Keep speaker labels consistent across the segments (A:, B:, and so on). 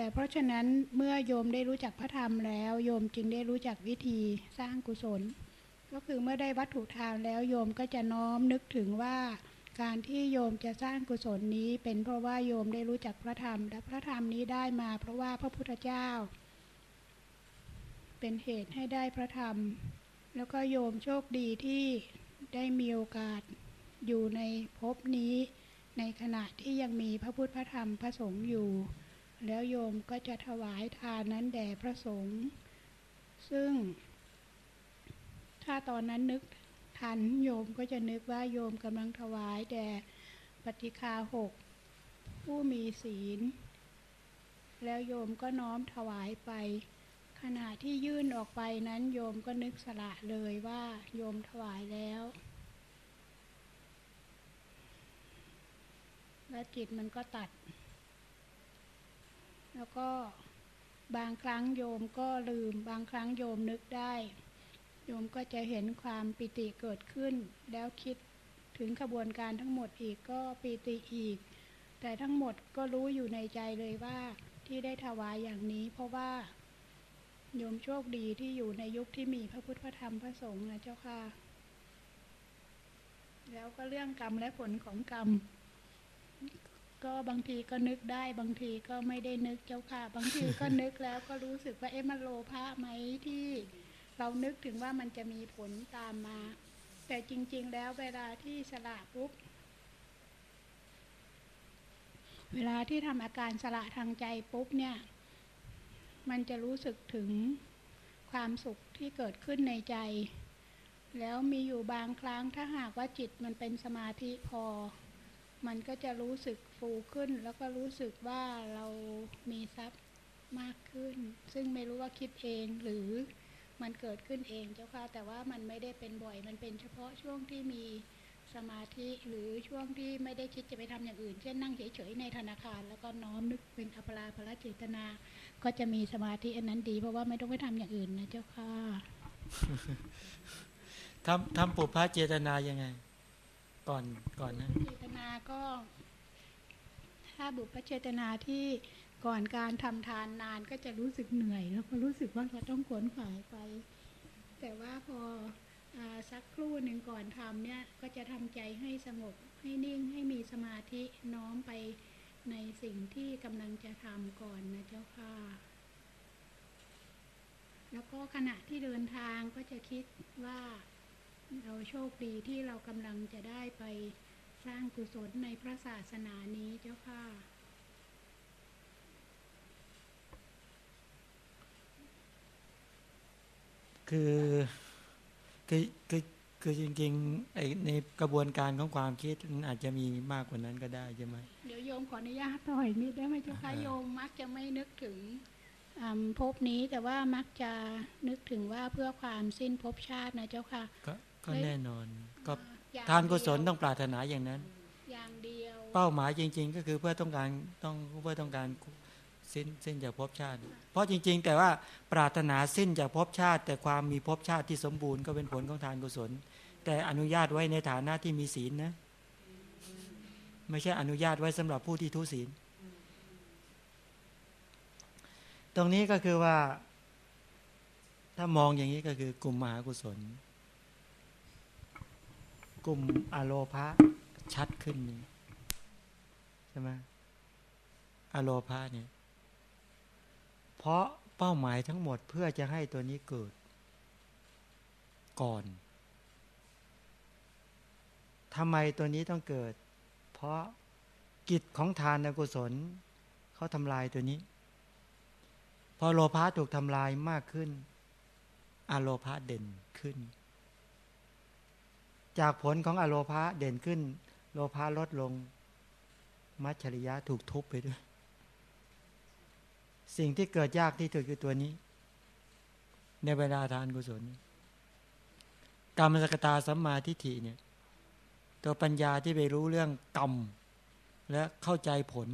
A: แต่เพราะฉะนั้นเมื่อโยมได้รู้จักพระธรรมแล้ว โยมจึงได้รู้จักวิธีสร้างกุศล ก็คือเมื่อได้วัตถุทานแล้วโยมก็จะน้อมนึกถึงว่า การที่โยมจะสร้างกุศลนี้เป็นเพราะว่าโยมได้รู้จักพระธรรม และพระธรรมนี้ได้มา เพราะว่าพระพุทธเจ้า เป็นเหตุให้ได้พระธรรม แล้วก็โยมโชคดีที่ได้มีโอกาสอยู่ในภพนี้ ในขณะที่ยังมีพระพุทธพระธรรมพระสงฆ์อยู่ แล้วโยมก็จะถวายทานนั้นแด่พระสงฆ์ซึ่ง ถ้าตอนนั้นนึกทันโยมก็จะนึกว่าโยมกำลังถวายแด่ปฏิคาหกผู้มีศีล แล้วโยมก็น้อมถวายไป ขณะที่ยื่นออกไปนั้นโยมก็นึกสละเลยว่าโยมถวายแล้ว และจิตมันก็ตัด แล้วก็บางครั้งโยมก็ลืม บางครั้งโยมนึกได้ โยมก็จะเห็นความปิติเกิดขึ้น แล้วคิดถึงขบวนการทั้งหมดอีกก็ปิติอีก แต่ทั้งหมดก็รู้อยู่ในใจเลยว่าที่ได้ถวายอย่างนี้ เพราะว่าโยมโชคดีที่อยู่ในยุคที่มีพระพุทธพระธรรมพระสงฆ์นะเจ้าค่ะ แล้วก็เรื่องกรรมและผลของกรรม ก็บางทีก็นึกได้บางทีก็ไม่ได้นึกเจ้าค่ะ บางทีก็นึกแล้วก็รู้สึกว่าเอ๊ะมันโลภะไหมที่เรานึกถึงว่ามันจะมีผลตามมา แต่จริง ๆ แล้วเวลาที่สละปุ๊บเวลาที่ทำอาการสละทางใจปุ๊บเนี่ย มันจะรู้สึกถึงความสุขที่เกิดขึ้นในใจ แล้วมีอยู่บางครั้งถ้าหากว่าจิตมันเป็นสมาธิพอ มันก็จะรู้สึก ฟูขึ้น แล้วก็รู้สึกว่าเรามีทรัพย์มากขึ้น ซึ่งไม่รู้ว่าคิดเองหรือมันเกิดขึ้นเองเจ้าค่ะ แต่ว่ามันไม่ได้เป็นบ่อย มันเป็นเฉพาะช่วงที่มีสมาธิหรือช่วงที่ไม่ได้คิดจะไปทำอย่างอื่น เช่นนั่งเฉยๆในธนาคาร แล้วก็น้อมนึกเป็นอัปราภรเจตนา ก็จะมีสมาธิอันนั้นดี เพราะว่าไม่ต้องไปทำอย่างอื่นนะเจ้าค่ะ
B: ทำทำปุพพะเจตนายังไง ก่อนก่อนนะ
A: เจตนาก็ ถ้าบุพเจตนาที่ก่อนการทำทานนานก็จะรู้สึกเหนื่อยแล้วก็รู้สึกว่าเราต้องขวนขวายไป แต่ว่าพออสักครู่หนึ่งก่อนทำเนี่ยก็จะทำใจให้สงบให้นิ่งให้มีสมาธิน้อมไปในสิ่งที่กำลังจะทำก่อนนะเจ้าค่ะ แล้วก็ขณะที่เดินทางก็จะคิดว่าเราโชคดีที่เรากำลังจะได้ไป สร้างกุศลในพระศาสนานี้เจ้าค่ะ
B: คือคือคือคือจริงๆไอในกระบวนการของความคิดมันอาจจะมีมากกว่านั้นก็ได้ใช่ไหม
A: เดี๋ยวโยมขออนุญาตต่อยนิดได้ไหมเจ้าค่ะ
B: อ่า
A: โยมมักจะไม่นึกถึงอ่าภพนี้แต่ว่ามักจะนึกถึงว่าเพื่อความสิ้นภพชาตินะเจ้าค่ะ
B: ก็ก็แน่นอนก็
A: อย่ง
B: ทานกุศล
A: เดียว
B: ต้องปรารถนาอย่างนั้น
A: อย่างเดียว
B: เป้าหมายจริง ๆ ก็คือเพื่อต้องการต้องเพื่อต้องการสิ้นสิ้นจากภพชาติ เพราะจริง ๆ แต่ว่าปรารถนาสิ้นจากภพชาติ แต่ความมีภพชาติที่สมบูรณ์ก็เป็นผลของทานกุศล แต่อนุญาตไว้ในฐานะที่มีศีลนะ ไม่ใช่อนุญาตไว้สำหรับผู้ที่ทุศีล ตรงนี้ก็คือว่า ถ้ามองอย่างนี้ก็คือกลุ่มมหากุศล กลุ่มอโลภะชัดขึ้นนี่ใช่ไหมอโลภะเนี่ย เพราะเป้าหมายทั้งหมดเพื่อจะให้ตัวนี้เกิด ก่อนทำไมตัวนี้ต้องเกิด เพราะกิจของทานกุศลเขาทำลายตัวนี้ พอโลภะถูกทำลายมากขึ้นอโลภะเด่นขึ้น จากผลของอโลภะเด่นขึ้น โลภะลดลง มัจฉริยะถูกทุบไปด้วย สิ่งที่เกิดยากที่สุดคือตัวนี้ ในเวลาทานกุศลกรรมสกตาสัมมาทิฏฐิเนี่ย ตัวปัญญาที่ไปรู้เรื่องกรรมและเข้าใจผล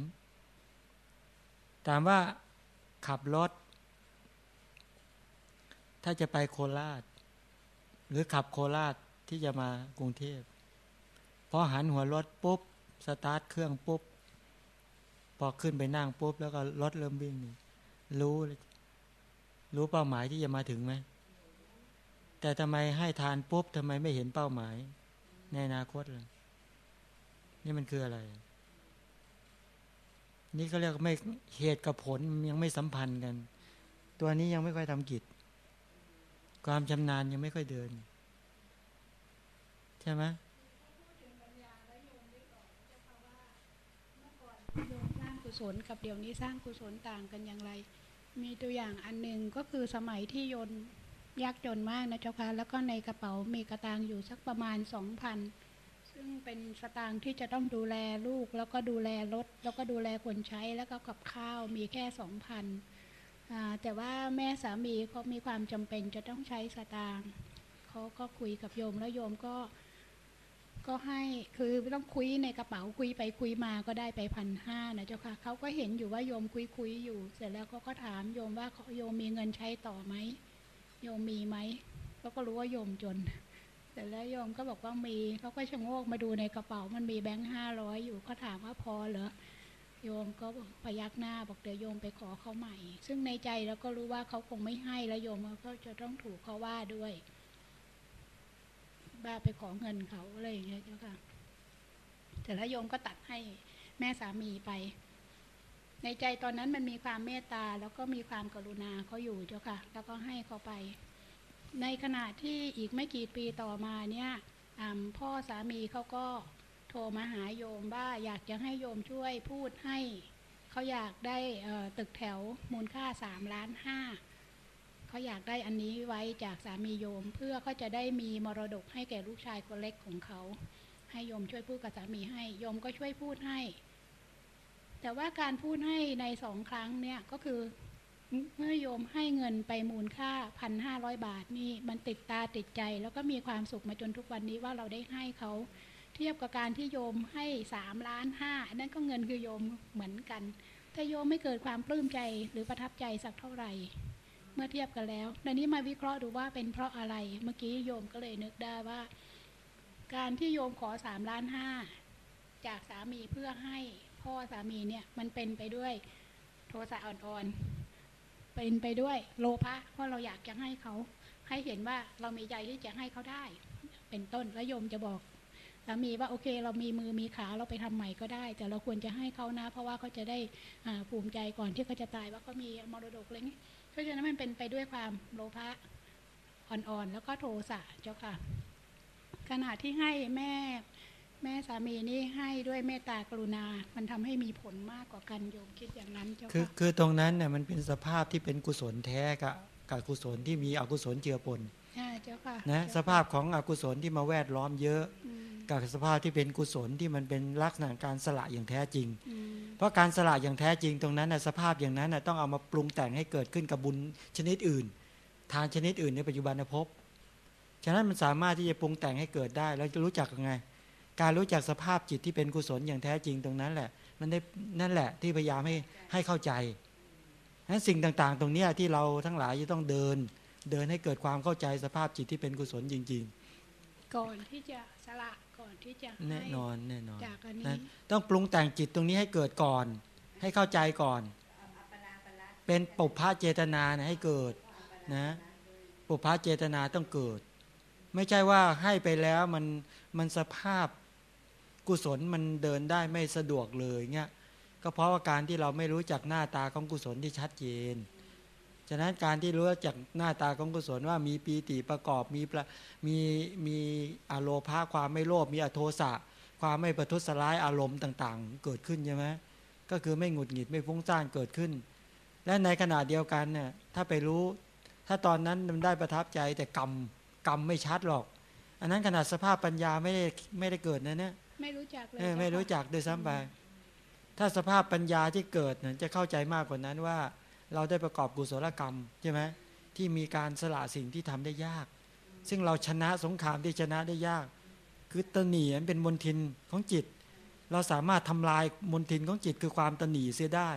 B: ถามว่าขับรถ ถ้าจะไปโคราช หรือขับโคราช ที่จะมากรุงเทพพอหันหัวรถปุ๊บสตาร์ทเครื่องปุ๊บพอขึ้นไปนั่งปุ๊บแล้วก็รถเริ่มวิ่งนี่รู้รู้เป้าหมายที่จะมาถึงไหมแต่ทำไมให้ทานปุ๊บทำไมไม่เห็นเป้าหมาย ในอนาคตเลยนี่มันคืออะไร นี่เขาเรียกไม่เหตุกับผลยังไม่สัมพันธ์กัน ตัวนี้ยังไม่ค่อยทำกิจ ความชำนาญยังไม่ค่อยเดิน ใช่ไหม
A: โยมสร้างกุศลกับเดี๋ยวนี้สร้างกุศลต่างกันอย่างไร มีตัวอย่างอันหนึ่งก็คือสมัยที่โยนยากจนมากนะเจ้าค่ะ แล้วก็ในกระเป๋ามีกระตังอยู่สักประมาณสองพันซึ่งเป็นสตางค์ที่จะต้องดูแลลูก แล้วก็ดูแลรถ แล้วก็ดูแลคนใช้แล้วก็กับข้าวมีแค่สองพันแต่ว่าแม่สามีเขามีความจำเป็นจะต้องใช้สตางค์เขาก็คุยกับโยมแล้วโยมก็ ก็ให้คือต้องคุยในกระเป๋าคุยไปคุยมาก็ได้ไปพันห้านะเจ้าค่ะเขาก็เห็นอยู่ว่าโยมคุยคุยอยู่ เสร็จแล้วเขาก็ถามโยมว่าโยมมีเงินใช้ต่อไหมโยมมีไหมเขาก็รู้ว่าโยมจน เสร็จแล้วโยมก็บอกว่ามีเขาก็ชะโงกมาดูในกระเป๋ามันมีแบงค์ห้าร้อยอยู่ก็ถามว่าพอเหรอโยมก็พยักหน้าบอกเดี๋ยวโยมไปขอเขาใหม่ ซึ่งในใจเราก็รู้ว่าเขาคงไม่ให้แล้วโยมก็จะต้องถูกเขาว่าด้วย บ้าไปขอเงินเขาอะไรอย่างเงี้ยเจ้าค่ะแต่แล้วโยมก็ตัดให้แม่สามีไป ในใจตอนนั้นมันมีความเมตตาแล้วก็มีความกรุณาเขาอยู่เจ้าค่ะ แล้วก็ให้เขาไป ในขณะที่อีกไม่กี่ปีต่อมาเนี่ยพ่อสามีเขาก็โทรมาหาโยมว่าอยากจะให้โยมช่วยพูดให้เขาอยากได้ตึกแถวมูลค่าสามล้านห้า เขาอยากได้อันนี้ไว้จากสามีโยม เพื่อเขาจะได้มีมรดกให้แก่ลูกชายคนเล็กของเขา ให้โยมช่วยพูดกับสามีให้โยมก็ช่วยพูดให้ แต่ว่าการพูดให้ในสองครั้งเนี่ยก็คือเมื่อโยมให้เงินไปมูลค่าพันห้าร้อยบาทนี่มันติดตาติดใจ แล้วก็มีความสุขมาจนทุกวันนี้ว่าเราได้ให้เขาเทียบกับการที่โยมให้สามล้านห้านั่นก็เงินคือโยมเหมือนกันถ้าโยมไม่เกิดความปลื้มใจหรือประทับใจสักเท่าไหร่ เมื่อเทียบกันแล้วในนี้มาวิเคราะห์ดูว่าเป็นเพราะอะไร เมื่อกี้โยมก็เลยนึกได้ว่า การที่โยมขอสามล้านห้าจากสามีเพื่อให้พ่อสามีเนี่ยมันเป็นไปด้วยโทสะอ่อนๆ เป็นไปด้วยโลภะเพราะเราอยากจะให้เขา ให้เห็นว่าเรามีใจที่จะให้เขาได้ เป็นต้นแล้วโยมจะบอกสามีว่าโอเค เรามีมือมีขาเราไปทำใหม่ก็ได้ แต่เราควรจะให้เขานะ เพราะว่าเขาจะได้ภูมิใจก่อนที่เขาจะตายว่าเขามีมรดกอะไรนี้ เพราะฉะนั้นมันเป็นไปด้วยความโลภะอ่อนๆ แล้วก็โทสะเจ้าค่ะ ขณะที่ให้แม่แม่สามีนี่ให้ด้วยเมตตากรุณา มันทำให้มีผลมากกว่ากันโยมคิดอย่างนั้นเจ้า
B: คือ
A: ค่ะ
B: คือตรงนั้นเนี่ยมันเป็นสภาพที่เป็นกุศลแท้กับกับกุศลที่มีอกุศลเจือปน
A: ใช่เจ้าค่ะ
B: นะส
A: เจ้า
B: ภาพของอกุศลที่มาแวดล้อมเยอะ
A: อืม
B: กับสภาพที่เป็นกุศลที่มันเป็นลักษณะการสละอย่างแท้จริง
A: อืม
B: เพราะการสละอย่างแท้จริงตรงนั้นนะสภาพอย่างนั้นนะต้องเอามาปรุงแต่งให้เกิดขึ้นกับบุญชนิดอื่น ทานชนิดอื่นในปัจจุบันภพฉะนั้นมันสามารถที่จะปรุงแต่งให้เกิดได้ แล้วจะรู้จักยังไง การรู้จักสภาพจิตที่เป็นกุศลอย่างแท้จริงตรงนั้นแหละ มันได้นั่นแหละที่พยายามให้ให้เข้าใจนั้นสิ่งต่างๆ ตรงเนี้ยที่เราทั้งหลายจะต้องเดิน เดินให้เกิดความเข้าใจสภาพจิตที่เป็นกุศลจริง
A: ก่อนที่จะสละ ก่อนที่จะ
B: ๆแน่
A: ให้
B: นอนแน่นอน
A: จากอัน
B: นะ
A: นี้
B: ต้องปรุงแต่งจิตตรงนี้ให้เกิดก่อน ให้เข้าใจก่อน เป็นปุพพะเจตนานะให้เกิดนะปุพพะเจตนาต้องเกิด ไม่ใช่ว่าให้ไปแล้วมันมันสภาพกุศลมันเดินได้ไม่สะดวกเลยเงี้ยก็เพราะว่าการที่เราไม่รู้จักหน้าตาของกุศลที่ชัดเจน ฉะนั้นการที่รู้จักหน้าตาของกุศลว่ามีปีติประกอบมีประมีมีอโลภาความไม่โลภมีอโทสะความไม่ประทุษร้ายอารมณ์ต่างๆ เกิดขึ้นใช่ไหมก็คือไม่หงุดหงิดไม่ฟุ้งซ่านเกิดขึ้น และในขณะเดียวกันเนี่ยถ้าไปรู้ ถ้าตอนนั้นมันได้ประทับใจแต่กรรมกรรมไม่ชัดหรอก อันนั้นขนาดสภาพปัญญาไม่ได้ไม่ได้เกิดนะเนี่ย
A: ไม่รู้จักเลย
B: เออ
A: เจ้า
B: ไม่รู้
A: ค่ะ
B: จักด้วยซ้ำไปถ้าสภาพปัญญาที่เกิดเนี่ยจะเข้าใจมากกว่านั้นว่า เราได้ประกอบกุศลกรรมใช่ไหมที่มีการสละสิ่งที่ทำได้ยาก ซึ่งเราชนะสงครามที่ชนะได้ยาก คือตนีเป็นมนทินของจิต เราสามารถทำลายมนทินของจิต คือความตนีเสียได้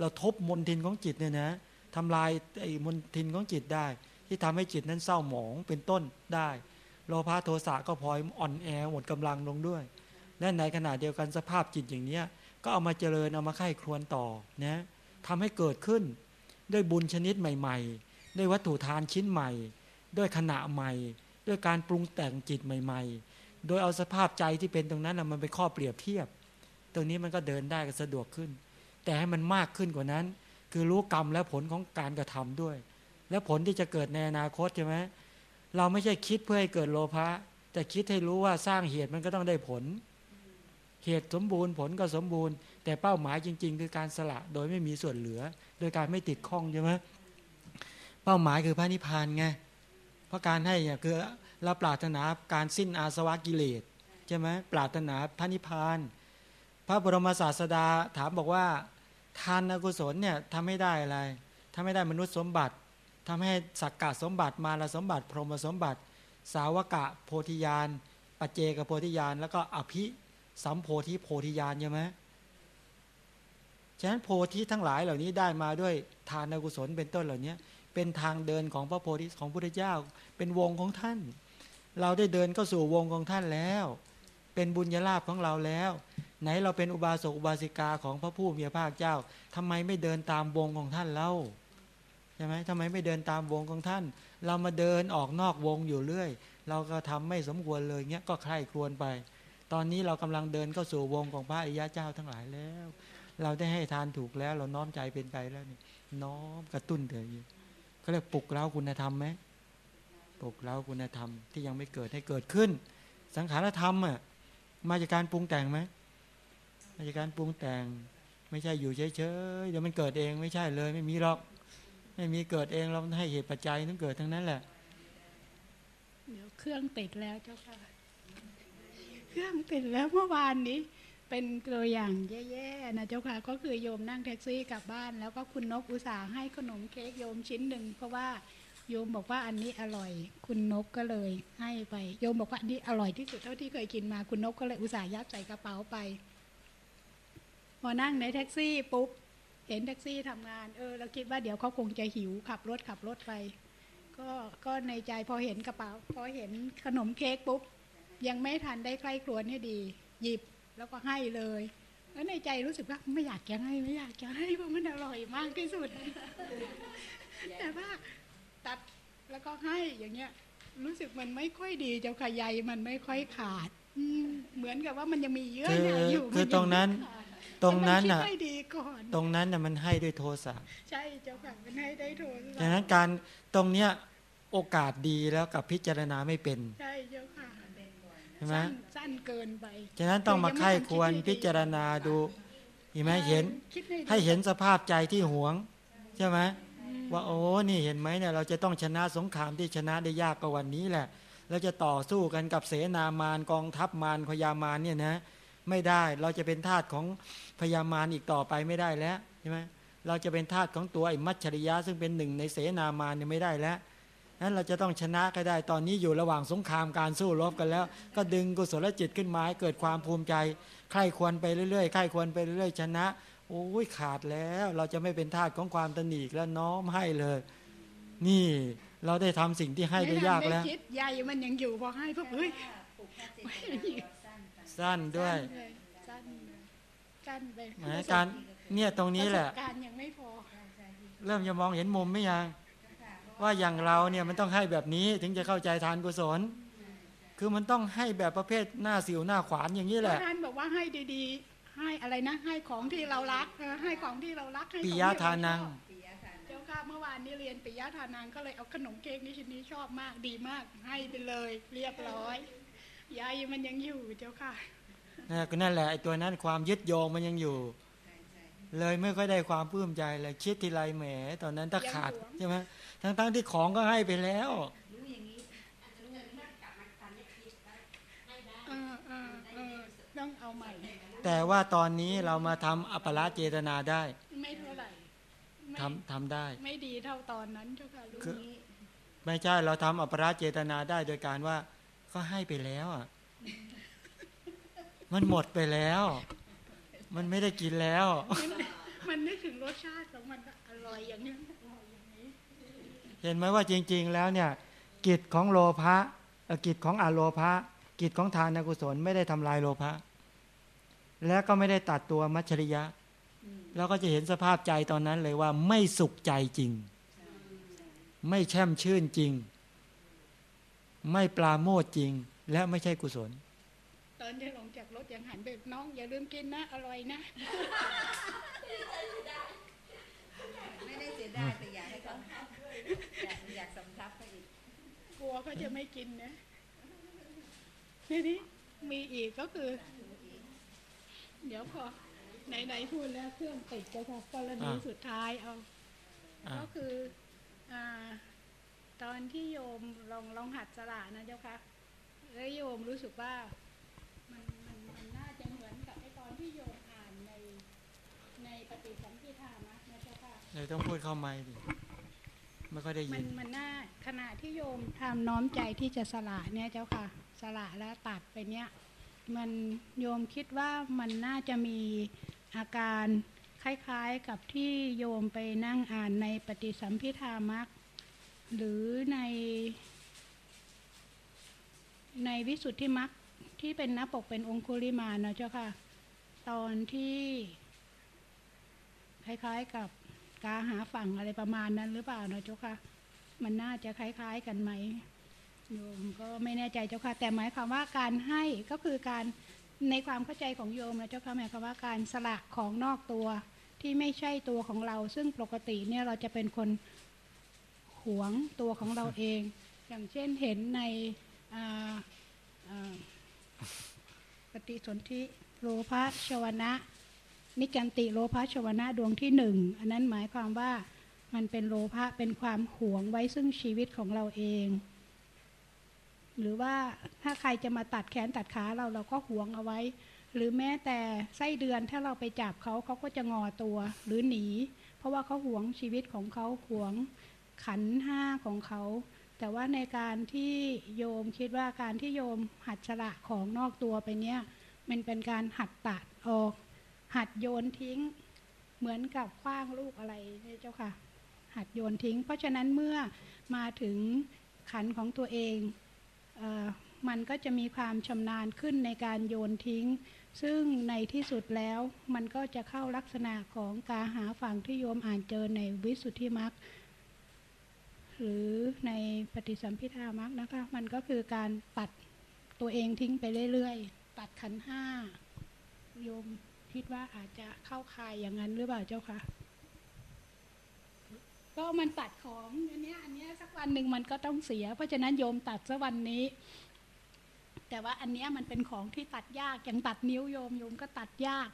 B: เราทบมนทินของจิตเนี่ยนะทำลายไอ้มนทินของจิตได้ ที่ทำให้จิตนั้นเศร้าหมองเป็นต้นได้โลภะโทสะก็พลอยอ่อนแอหมดกำลังลงด้วยและในขณะเดียวกันสภาพจิตอย่างเนี้ยก็เอามาเจริญเอามาไข้ครวนต่อนะทำให้เกิดขึ้น ด้วยบุญชนิดใหม่ ๆ ด้วยวัตถุทานชิ้นใหม่ ด้วยขณะใหม่ ด้วยการปรุงแต่งจิตใหม่ ๆ โดยเอาสภาพใจที่เป็นตรงนั้นนะมันเป็นข้อเปรียบเทียบ ตรงนี้มันก็เดินได้ก็สะดวกขึ้น แต่ให้มันมากขึ้นกว่านั้น คือรู้กรรมและผลของการกระทำด้วย และผลที่จะเกิดในอนาคตใช่ไหมเราไม่ใช่คิดเพื่อให้เกิดโลภะแต่คิดให้รู้ว่าสร้างเหตุมันก็ต้องได้ผล เหตุสมบูรณ์ผลก็สมบูรณ์ แต่เป้าหมายจริง ๆ คือการสละโดยไม่มีส่วนเหลือ โดยการไม่ติดข้องใช่ไหมเป้าหมายคือพระนิพพานไงเพราะการให้เนี่ยคือเราปรารถนาการสิ้นอาสวะกิเลสใช่ไหมปรารถนาพระนิพพาน พระบรมศาสดาถามบอกว่า ทานอกุศลเนี่ยทำไม่ได้อะไรทำไม่ได้มนุษย์สมบัติทำให้สักกะสมบัติมาลสมบัติ พรหมสมบัติ สาวกะโพธิญาณปัจเจกโพธิญาณแล้วก็อภิ สัมโพธิโพธิญาณใช่ไหมฉะนั้นโพธิทั้งหลายเหล่านี้ได้มาด้วยทานกุศลเป็นต้นเหล่านี้เป็นทางเดินของพระโพธิของพระพุทธเจ้า เป็นวงของท่าน เราได้เดินเข้าสู่วงของท่านแล้ว เป็นบุญญาลาภของเราแล้ว ไหนเราเป็นอุบาสกอุบาสิกาของพระผู้มีพระภาคเจ้าทำไมไม่เดินตามวงของท่านเล่าใช่ไหมทำไมไม่เดินตามวงของท่าน เรามาเดินออกนอกวงอยู่เรื่อย เราก็ทำไม่สมควรเลยเงี้ยก็ใคร่ครวญไป ตอนนี้เรากำลังเดินเข้าสู่วงของพระอริยะเจ้าทั้งหลายแล้ว เราได้ให้ทานถูกแล้ว เราน้อมใจเป็นไปแล้วนี่น้อมกระตุ้นเถอะเขาเรียกปลุกเร้าคุณธรรมไหมปลุกเร้าคุณธรรมที่ยังไม่เกิดให้เกิดขึ้น สังขารธรรมอะมาจากการปรุงแต่งไหมมาจากการปรุงแต่ง ไม่ใช่อยู่เฉยๆเดี๋ยวมันเกิดเองไม่ใช่เลยไม่มีหรอกไม่มีเกิดเองเราให้เหตุปัจจัยต้องเกิดทั้งนั้นแหละ
A: เดี๋ยวเครื่องติดแล้วเจ้าค่ะ เครื่องติดแล้วเมื่อวานนี้ เป็นตัวอย่างแย่ๆนะเจ้าค่ะก็คือโยมนั่งแท็กซี่กลับบ้าน แล้วก็คุณนกอุตส่าห์ให้ขนมเค้กโยมชิ้นหนึ่งเพราะว่าโยมบอกว่าอันนี้อร่อย คุณนกก็เลยให้ไป โยมบอกว่าอันนี้อร่อยที่สุดเท่าที่เคยกินมาคุณนกก็เลยอุตส่าห์ยัดใส่กระเป๋าไป พอนั่งในแท็กซี่ปุ๊บเห็นแท็กซี่ทำงานเออเราคิดว่าเดี๋ยวเขาคงจะหิวขับรถขับรถไป ก็ก็ในใจพอเห็นกระเป๋า พอเห็นขนมเค้กปุ๊บ ยังไม่ทันได้ใกล้ครวนให้ดี หยิบแล้วก็ให้เลย แล้วในใจรู้สึกว่าไม่อยากจะให้ไม่อยากจะให้เพราะมันอร่อยมากที่สุด แต่ว่าตัดแล้วก็ให้อย่างเงี้ย รู้สึกมันไม่ค่อยดีเจ้าค่ะใยมันไม่ค่อยขาดอืมเหมือนกับว่ามันยังมีเยื่อ
B: คือ
A: ใยอยู่
B: คือ
A: มัยั
B: ตรงนั้น
A: ไม่ขาด
B: ตรงนั้น
A: มั
B: น่ะ
A: คิดให้ดีก่อน
B: ตรงนั้นน่ะมันให้ด้วยโทสะ
A: ใช่เจ้าค่ะมันให้ได้โทษ
B: ดังนั้นการตรงเนี้ยโอกาสดีแล้วกับพิจารณาไม่เป็น
A: ใช่เจ้าค่ะ
B: ใช่ไหม
A: สั้นสั้นเกินไป
B: ฉะนั้นต้องมาไข้ควรพิจารณาดูเห็นไหมเห็น
A: คิดดี
B: ให้เห็นสภาพใจที่หวง ใช่ไหมว่าโอ้นี่เห็นไหมเนี่ยเราจะต้องชนะสงครามที่ชนะได้ยากกว่าวันนี้แหละเราจะต่อสู้กันกับเสนามารกองทัพมารพญามารเนี่ยนะ ไม่ได้เราจะเป็นทาสของพญามารอีกต่อไปไม่ได้แล้วใช่ไหมเราจะเป็นทาสของตัวไอ้มัจฉริยะซึ่งเป็นหนึ่งในเสนามารเนี่ยไม่ได้แล้ว นั้นเราจะต้องชนะก็ได้ตอนนี้อยู่ระหว่างสงครามการสู้รบกันแล้ว ก็ดึงกุศลจิตขึ้นมาให้เกิดความภูมิใจใครควรไปเรื่อยๆใครควรไปเรื่อยๆชนะ โอ้ยขาดแล้ว เราจะไม่เป็นทาสของความตนีอีกแล้วน้อมให้เลย นี่เราได้ทำสิ่งที่ให้ได้ยากแล้ว
A: ไม่ทันได้คิดใยมันยังอยู่พอให้ปุ๊บเฮ้ย
B: สั้นด้วย
A: สั้นสั้นไป
B: หมายการเนี่ยตรงนี้แหละ
A: ประสบการณ์ยังไม่พอ
B: เริ่มจะมองเห็นมุมไหมยัง ว่าอย่างเราเนี่ยมันต้องให้แบบนี้ถึงจะเข้าใจทานกุศล คือมันต้องให้แบบประเภทหน้าสิวหน้าขวานอย่างนี้แหละ
A: ท่านบอกว่าให้ดีๆ ให้อะไรนะ ให้ของที่เรารักเออให้ของที่เรารักให้ของ
B: ปิ
A: ที่
B: ยะ
A: เร
B: ทานัง
A: ชอบเจ้าค่ะเมื่อวานนี้เรียนปิยะทานังก็เลยเอาขนมเค้กนี้ชิ้นนี้ชอบมากดีมาก ให้ไปเลยเรียบร้อยยายมันยังอยู่เจ้าค่ะ
B: นะก็นั่นแหละไอ้ตัวนั้นความยึดโยงมันยังอยู่เลยไม่ค่อยได้ความปลื้มใจเลยคิดทีไรแหม ตอนนั้นถ้าขาดใช่ไหม ทั้งๆที่ของก็ให้ไปแล้ว
A: เออเออเออต้องเอาใหม่
B: แต่ว่าตอนนี้เรามาทำอัปปละเจตนาได้
A: ไม่เท่าไหร่ไม่
B: ทำทำได้
A: ไม่ดีเท่าตอนนั้นเจ้าค่ะลูก
B: คือไม่ใช่เราทำอัปปละเจตนาได้โดยการว่าก็ให้ไปแล้วอะ มันหมดไปแล้ว มันไม่ได้กินแล้ว
A: มันนึกถึงรสชาติของมันก็อร่อยอย่างนี้อร่อยอย่างนี้
B: เห็นไหมว่าจริง ๆ แล้วเนี่ยกิจของโลภะเอ่อกิจของอโลภะกิจของทานกุศลไม่ได้ทำลายโลภะแล้วก็ไม่ได้ตัดตัวมัจฉริยะแล้วก็จะเห็นสภาพใจตอนนั้นเลยว่าไม่สุขใจจริง ไม่แช่มชื่นจริง ไม่ปลาโมดจริง และไม่ใช่กุศล
A: ตอนที่ลงจากรถยังหันไปน้อง อย่าลืมกินนะ อร่อยนะ
C: ไม่ได้เสียดายแต่อยากให้เขา อยากอยากสำทับเขาอีก
A: กลัวเขาจะไม่กินนะทีนี้มีอีกก็คือ เดี๋ยวพอไหนๆพูดแล้วเครื่องติดก็ค่ะกรณี
B: อ่า
A: สุดท้ายเอา
B: อะ
A: ก็คืออาตอนที่โยมลองลองหัดสละนะเจ้าค่ะแล้วโยมรู้สึกว่ามันมันมันน่าจะเหมือนกับไอ้ตอนที่โยมอ่านในในปฏิสัมพิธามะนะเจ้าค่ะ
B: เลยต้องพูดเข้าไม่ดิ ไม่ค่อยได้
A: มั
B: ยิ
A: น
B: น
A: มันน่าขณะที่โยมทำน้อมใจที่จะสละเนี่ยเจ้าค่ะ สละแล้วตัดไปเนี่ย มันโยมคิดว่ามันน่าจะมีอาการคล้ายๆกับที่โยมไปนั่งอ่านในปฏิสัมพิธามักหรือในในวิสุทธิมักที่เป็นหน้าปกเป็นองคุลิมานนะเจ้าค่ะ ตอนที่คล้ายๆกับ กาหาฝั่งอะไรประมาณนั้นหรือเปล่านะเจ้าค่ะ มันน่าจะคล้าย ๆ กันไหมโยมก็ไม่แน่ใจเจ้าค่ะ แต่หมายความว่าการให้ก็คือการในความเข้าใจของโยมนะเจ้าค่ะหมายความว่าการสละของนอกตัวที่ไม่ใช่ตัวของเรา ซึ่งปกติเนี่ยเราจะเป็นคนหวงตัวของเราเอง อย่างเช่นเห็นในปฏิสนธิโลภะชวนะ นิจันติโลภะชวนะดวงที่หนึ่งอันนั้นหมายความว่ามันเป็นโลภะเป็นความหวงไว้ซึ่งชีวิตของเราเอง หรือว่าถ้าใครจะมาตัดแขนตัดขาเราเราก็หวงเอาไว้ หรือแม้แต่ไส้เดือนถ้าเราไปจับเขาเขาก็จะงอตัวหรือหนี เพราะว่าเขาหวงชีวิตของเขาหวงขันห้าของเขา แต่ว่าในการที่โยมคิดว่าการที่โยมหัดสละของนอกตัวไปเนี้ยมันเป็นการหัดตัดออก หัดโยนทิ้ง เหมือนกับคว้างลูกอะไรเนี่เจ้าค่ะ หัดโยนทิ้ง เพราะฉะนั้นเมื่อมาถึงขันของตัวเองเออมันก็จะมีความชำนาญขึ้นในการโยนทิ้ง ซึ่งในที่สุดแล้วมันก็จะเข้าลักษณะของกาหาฝั่งที่โยมอ่านเจอในวิสุทธิมรรคหรือในปฏิสัมพิธามรรคนะคะ มันก็คือการตัดตัวเองทิ้งไปเรื่อยๆตัดขันห้าโยม คิดว่าอาจจะเข้าข่ายอย่างนั้นหรือเปล่าเจ้าค่ะก็มันตัดของอันเนี้ยอันเนี้ยสักวันหนึ่งมันก็ต้องเสีย เพราะฉะนั้นโยมตัดสักวันนี้ แต่ว่าอันเนี้ยมันเป็นของที่ตัดยากอย่างตัดนิ้วโยมโยมก็ตัดยาก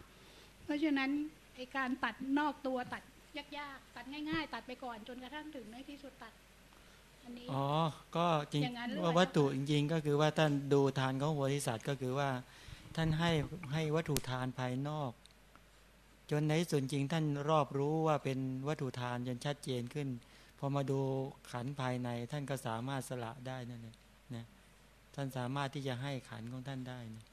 A: เพราะฉะนั้นไอการตัดนอกตัวตัดยากๆตัดง่าย ๆ ตัดไปก่อนจนกระทั่งถึงในที่สุดตัดอันนี้
B: อ๋อก็จริง
A: อย่างนั้นหรือ
B: ว่า
A: เปล่า
B: วัตถุจริง ๆ ก็คือว่าท่านดูทานของโพธิสัตว์ก็คือว่า ท่านให้ให้วัตถุทานภายนอก จนในส่วนจริงท่านรอบรู้ว่าเป็นวัตถุทานจนชัดเจนขึ้น พอมาดูขันภายในท่านก็สามารถสละได้นั่นเองนะท่านสามารถที่จะให้ขันของท่านได้นะ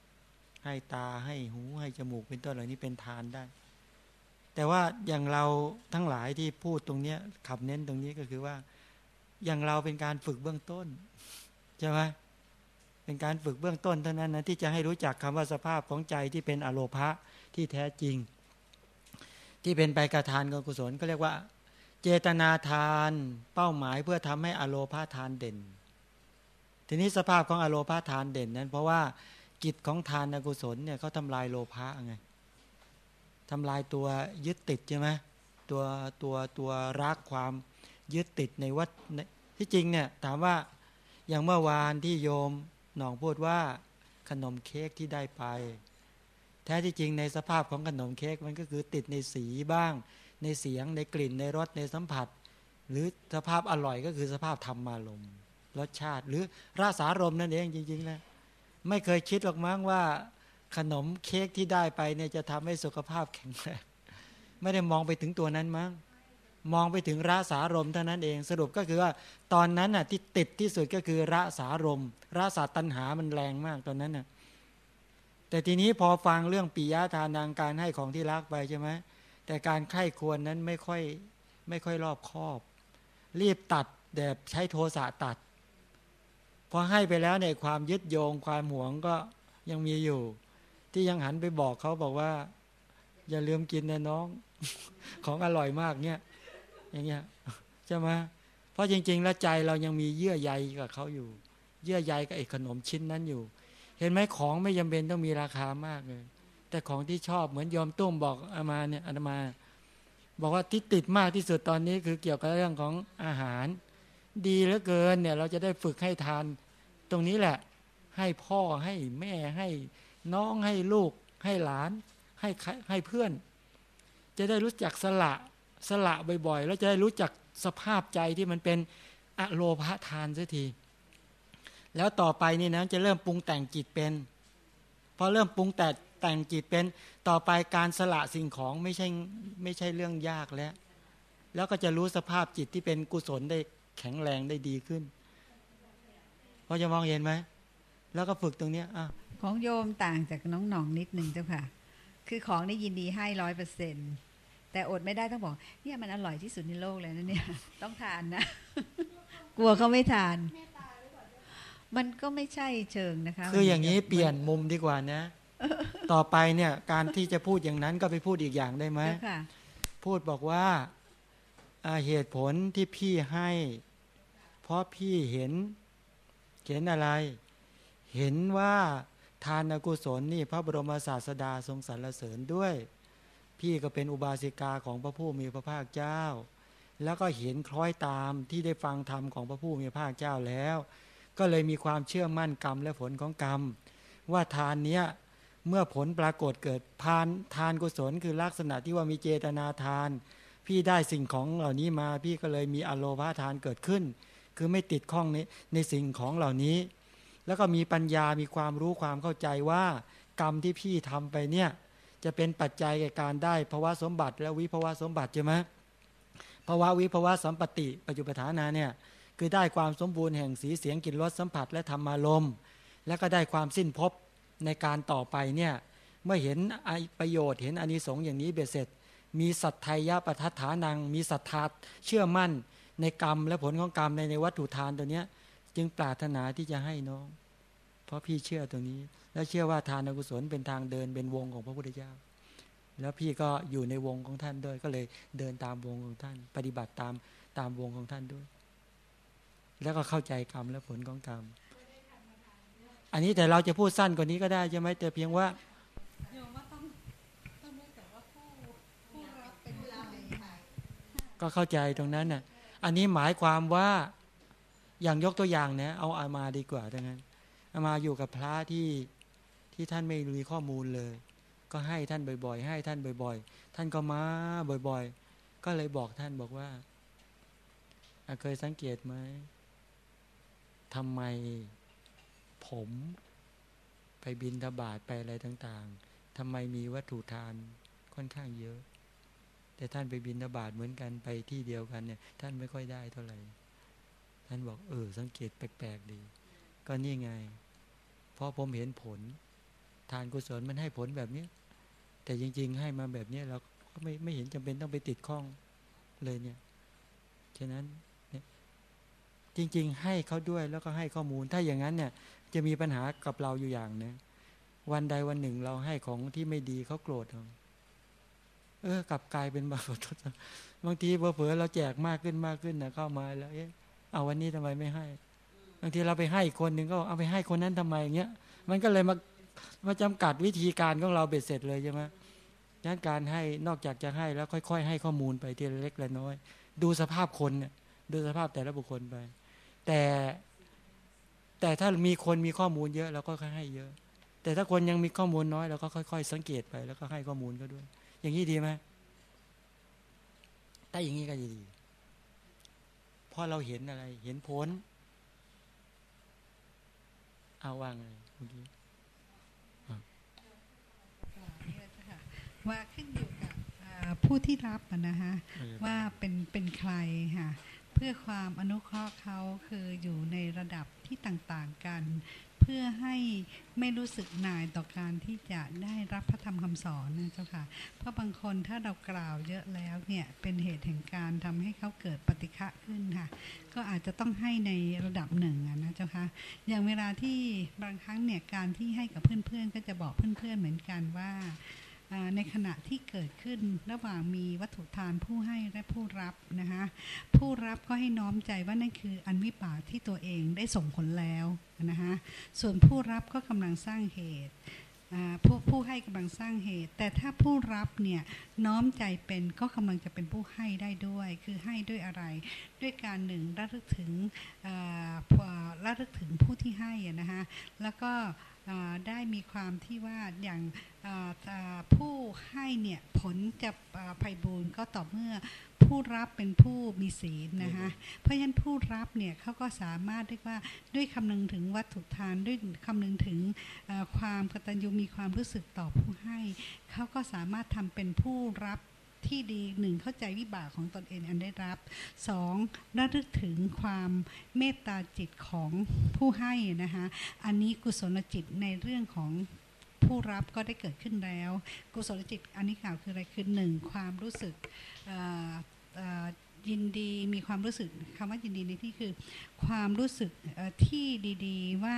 B: ให้ตาให้หูให้จมูกเป็นต้นเหล่านี้เป็นทานได้ แต่ว่าอย่างเราทั้งหลายที่พูดตรงเนี้ยขับเน้นตรงนี้ก็คือว่า อย่างเราเป็นการฝึกเบื้องต้นใช่ไหม เป็นการฝึกเบื้องต้นเท่านั้นนะที่จะให้รู้จักคำว่าสภาพของใจที่เป็นอโลภะที่แท้จริง ที่เป็นไปกระทานกุศลก็เรียกว่า เจตนาทานเป้าหมายเพื่อทำให้อโลภาทานเด่น ทีนี้สภาพของอโลภาทานเด่นนั้น เพราะว่ากิจของทานกุศลเนี่ยเขาทำลายโลภะไงทำลายตัวยึดติดใช่ไหมตัวตัวตัวรักความยึดติดในวัดในที่จริงเนี่ยถามว่าอย่างเมื่อวานที่โยม นองพูดว่าขนมเค้กที่ได้ไป แท้ที่จริงในสภาพของขนมเค้กมันก็คือติดในสีบ้าง ในเสียงในกลิ่นในรสในสัมผัส หรือสภาพอร่อยก็คือสภาพธรรมารมรสชาติ หรือราสารมนั่นเองจริงๆนะไม่เคยคิดหรอกมั้งว่า ขนมเค้กที่ได้ไปเนี่ยจะทำให้สุขภาพแข็งแรงไม่ได้มองไปถึงตัวนั้นมั้ง มองไปถึงราสารมเท่านั้นเองสรุปก็คือว่าตอนนั้นน่ะที่ติดที่สุดก็คือราสารมราสาตัณหามันแรงมากตอนนั้นน่ะแต่ทีนี้พอฟังเรื่องปิยะทานังการให้ของที่รักไปใช่ไหมแต่การไข้ควรนั้นไม่ค่อยไม่ค่อยรอบคอบ รีบตัดแบบใช้โทสะตัดพอให้ไปแล้วในความยึดโยงความหวงก็ยังมีอยู่ ที่ยังหันไปบอกเขาบอกว่า อย่าลืมกินนะน้อง ของอร่อยมากเนี่ย อย่างเงี้ยใช่ไหมเพราะจริง ๆ แล้วใจเรายังมีเยื่อใยกับเขาอยู่ เยื่อใยกับไอ้ขนมชิ้นนั้นอยู่ เห็นไหมของไม่จำเป็นต้องมีราคามากเลย แต่ของที่ชอบเหมือนยอมตุ้มบอกอามาเนี่ยอามา บอกว่าที่ติดมากที่สุดตอนนี้คือเกี่ยวกับเรื่องของอาหาร ดีเหลือเกินเนี่ย เราจะได้ฝึกให้ทานตรงนี้แหละ ให้พ่อให้แม่ให้น้องให้ลูกให้หลาน ให้ให้เพื่อน จะได้รู้จักสละ สละบ่อยๆ แล้วจะได้รู้จักสภาพใจที่มันเป็นอโลภะทานเสียที แล้วต่อไปนี่นะจะเริ่มปรุงแต่งจิตเป็นพอเริ่มปรุงแต่แต่งจิตเป็นต่อไปการสละสิ่งของไม่ใช่ไม่ใช่เรื่องยากแล้ว แล้วก็จะรู้สภาพจิตที่เป็นกุศลได้แข็งแรงได้ดีขึ้นพอจะมองเห็นไหมแล้วก็ฝึกตรงเนี้ยอะ
C: ของโยมต่างจากน้องหนองนิดหนึ่งเจ้าค่ะ คือของนี่ยินดีให้ร้อยเปอร์เซ็นต์ แต่อดไม่ได้ต้องบอกเนี่ยมันอร่อยที่สุดในโลกเลยนะเนี่ยต้องทานนะ กลัวเขาไม่ทาน มันก็ไม่ใช่เชิงนะคะ
B: คืออย่างนี้
C: มั
B: เปลี่ยนมุมดีกว่านะ ต่อไปเนี่ยการที่จะพูดอย่างนั้นก็ไปพูดอีกอย่างได้ไหม
C: เจ้าค่ะ
B: พูดบอกว่าอ่าเหตุผลที่พี่ให้ เพราะพี่เห็น เห็นอะไร เห็นว่าทานกุศลนี่พระบรมศาสดาทรงสรรเสริญด้วย พี่ก็เป็นอุบาสิกาของพระผู้มีพระภาคเจ้า แล้วก็เห็นคล้อยตามที่ได้ฟังธรรมของพระผู้มีพระภาคเจ้าแล้ว ก็เลยมีความเชื่อมั่นกรรมและผลของกรรม ว่าทานเนี้ยเมื่อผลปรากฏเกิดทานทานกุศลคือลักษณะที่ว่ามีเจตนาทาน พี่ได้สิ่งของเหล่านี้มา พี่ก็เลยมีอโลภาทานเกิดขึ้น คือไม่ติดข้องในในสิ่งของเหล่านี้ แล้วก็มีปัญญามีความรู้ความเข้าใจว่า กรรมที่พี่ทำไปเนี่ย จะเป็นปัจจัยแก่การได้ภาวะสมบัติ และวิภาวะสมบัติใช่ไหมภาวะวิภาวะสัมปติ ปัจจุปทานาเนี่ยคือได้ความสมบูรณ์แห่งสีเสียงกลิ่นรสสัมผัสและธรรมารมณ์แล้วก็ได้ความสิ้นภพในการต่อไปเนี่ยเมื่อเห็นประโยชน์เห็นอานิสงส์อย่างนี้เบ็ดเสร็จ มีศรัทธายะปทัฏฐานัง มีศรัทธาเชื่อมั่นในกรรมและผลของกรรมในในวัตถุทานตัวเนี้ยจึงปรารถนาที่จะให้น้อง เพราะพี่เชื่อตรงนี้ และเชื่อว่าทานกุศลเป็นทางเดินเป็นวงของพระพุทธเจ้า แล้วพี่ก็อยู่ในวงของท่านด้วย ก็เลยเดินตามวงของท่าน ปฏิบัติตามตามวงของท่านด้วย แล้วก็เข้าใจกรรมและผลของกรรม อันนี้แต่เราจะพูดสั้นกว่านี้ก็ได้ใช่ไหมแต่เพียงว่าก็เข้าใจตรงนั้นน่ะ อันนี้หมายความว่าอย่างยกตัวอย่างเนะเอาอามาดีกว่าดังนั้น มาอยู่กับพระที่ที่ท่านไม่มีข้อมูลเลย ก็ให้ท่านบ่อยๆ ให้ท่านบ่อย ๆ ท่านก็มาบ่อยๆ ก็เลยบอกท่านบอกว่าเคยสังเกตไหมทำไมผมไปบินทบาทไปอะไรต่างๆทำไมมีวัตถุทานค่อนข้างเยอะ แต่ท่านไปบินทบาทเหมือนกันไปที่เดียวกันเนี่ย ท่านไม่ค่อยได้เท่าไหร่ ท่านบอกเออสังเกตแปลกๆดี ก็นี่ไง เพราะผมเห็นผล ทานกุศลมันให้ผลแบบนี้ แต่จริง ๆ ให้มาแบบนี้เราก็ไม่ไม่เห็นจำเป็นต้องไปติดข้องเลยเนี่ย ฉะนั้นเนี่ยจริง ๆ ให้เขาด้วยแล้วก็ให้ข้อมูล ถ้าอย่างนั้นเนี่ย จะมีปัญหากับเราอยู่อย่างหนึงวันใดวันหนึ่งเราให้ของที่ไม่ดีเขาโกรธเราเออกลับกลายเป็นบาปบางทีเผลอเราแจกมากขึ้นมากขึ้นนะเข้ามาแล้วเอ๊ะเอาวันนี้ทำไมไม่ให้ บางทีเราไปให้อีกคนหนึ่งก็เอาไปให้คนนั้นทำไมอย่างเงี้ยมันก็เลยมามาจำกัดวิธีการของเราเบ็ดเสร็จเลยใช่ไหมดังนั้นการให้นอกจากจะให้แล้วค่อย ๆ ให้ข้อมูลไปทีละเล็กละน้อย ดูสภาพคนเนี่ยดูสภาพแต่ละบุคคลไป แต่ แต่ถ้ามีคนมีข้อมูลเยอะเราก็ค่อยให้เยอะ แต่ถ้าคนยังมีข้อมูลน้อยเราก็ค่อย ๆ สังเกตไปแล้วก็ให้ข้อมูลก็ด้วย อย่างนี้ดีไหมถ้าอย่างนี้ก็ดีเพราะเราเห็นอะไร เห็นผล เอาว่างเลยเมื่อกี้
D: ว่าขึ้นอยู่กับอ่าผู้ที่รับอะนะคะว่าเป็นเป็นใครค่ะเพื่อความอนุเคราะห์เขาคืออยู่ในระดับที่ต่างๆกัน เพื่อให้ไม่รู้สึกหน่ายต่อการที่จะได้รับพระธรรมคำสอนนะเจ้าค่ะ เพราะบางคนถ้าเรากล่าวเยอะแล้วเนี่ยเป็นเหตุแห่งการทำให้เขาเกิดปฏิฆะขึ้นค่ะ ก็อาจจะต้องให้ในระดับหนึ่งอะนะเจ้าค่ะ อย่างเวลาที่บางครั้งเนี่ยการที่ให้กับเพื่อนๆก็จะบอกเพื่อนๆเหมือนกันว่า ในขณะที่เกิดขึ้นระหว่างมีวัตถุทานผู้ให้และผู้รับนะคะผู้รับก็ให้น้อมใจว่านั่นคืออันวิบากที่ตัวเองได้ส่งผลแล้วนะคะส่วนผู้รับก็กำลังสร้างเหตุผู้ผู้ให้กำลังสร้างเหตุ แต่ถ้าผู้รับเนี่ยน้อมใจเป็นก็กำลังจะเป็นผู้ให้ได้ด้วย คือให้ด้วยอะไร ด้วยการหนึ่งระลึกถึงระลึกถึงผู้ที่ให้นะคะแล้วก็ ได้มีความที่ว่าอย่างผู้ให้เนี่ยผลจะไพบูรณ์ก็ต่อเมื่อผู้รับเป็นผู้มีศีลนะคะเพราะฉะนั้นผู้รับเนี่ยเขาก็สามารถเรียกว่าด้วยคำนึงถึงวัตถุทานด้วยคำนึงถึงความกตัญญูมีความรู้สึกต่อผู้ให้เขาก็สามารถทำเป็นผู้รับ ที่ดีหนึ่งเข้าใจวิบากของตนเองอันได้รับสองระลึกถึงความเมตตาจิตของผู้ให้นะคะอันนี้กุศลจิตในเรื่องของผู้รับก็ได้เกิดขึ้นแล้ว กุศลจิตอันนี้ข่าวคืออะไรคือหนึ่งความรู้สึกอ่อเอ่อ ยินดีมีความรู้สึกคำว่ายินดีในที่คือ ความรู้สึกที่ดีๆ ว่า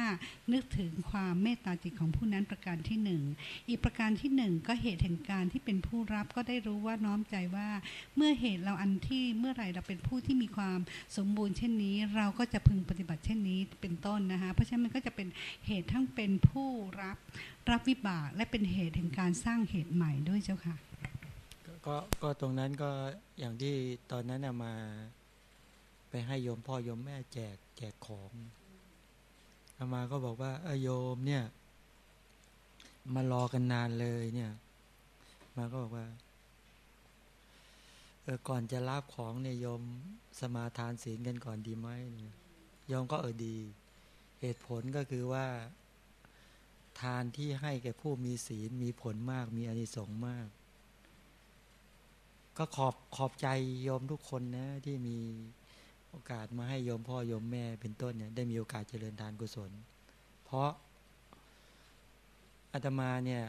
D: นึกถึงความเมตตาจิตของผู้นั้นประการที่หนึ่งอีกประการที่หนึ่งก็เหตุแห่งการที่เป็นผู้รับก็ได้รู้ว่าน้อมใจว่า เมื่อเหตุเราอันที่เมื่อไหรเราเป็นผู้ที่มีความสมบูรณ์เช่นนี้ เราก็จะพึงปฏิบัติเช่นนี้เป็นต้นนะคะเพราะฉะนั้นมันก็จะเป็นเหตุทั้งเป็นผู้รับรับวิบากและเป็นเหตุแห่งการสร้างเหตุใหม่ด้วยเจ้าค่ะ
B: ก็ก็ตรงนั้นก็อย่างที่ตอนนั้นมา ไปให้โยมพ่อโยมแม่แจกแจกของอามาก็บอกว่าเออโยมเนี่ย มารอกันนานเลยเนี่ย มาก็บอกว่าเออก่อนจะรับของเนี่ยโยมสมาทานศีลกันก่อนดีไหมเนี่ยโยมก็เออดี เหตุผลก็คือว่า ทานที่ให้แก่ผู้มีศีลมีผลมากมีอานิสงส์มาก ก็ขอบขอบใจโยมทุกคนนะ ที่มีโอกาสมาให้โยมพ่อโยมแม่เป็นต้นเนี่ยได้มีโอกาสเจริญทานกุศล เพราะอาตมาเนี่ย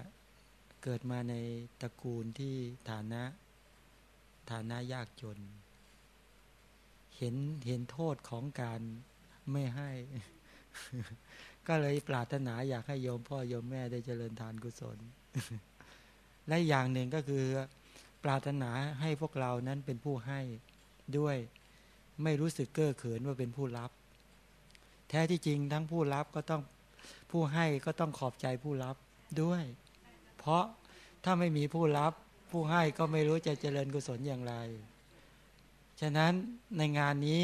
B: เกิดมาในตระกูลที่ฐานะฐานะยากจน เห็นเห็นโทษของการไม่ให้ ก็เลยปรารถนาอยากให้โยมพ่อโยมแม่ได้เจริญทานกุศล และอย่างหนึ่งก็คือ ปรารถนาให้พวกเรานั้นเป็นผู้ให้ด้วยไม่รู้สึกเก้อเขินว่าเป็นผู้รับ แท้ที่จริงทั้งผู้รับก็ต้องผู้ให้ก็ต้องขอบใจผู้รับด้วย เพราะถ้าไม่มีผู้รับ ผู้ให้ก็ไม่รู้จะเจริญกุศลอย่างไร ฉะนั้นในงานนี้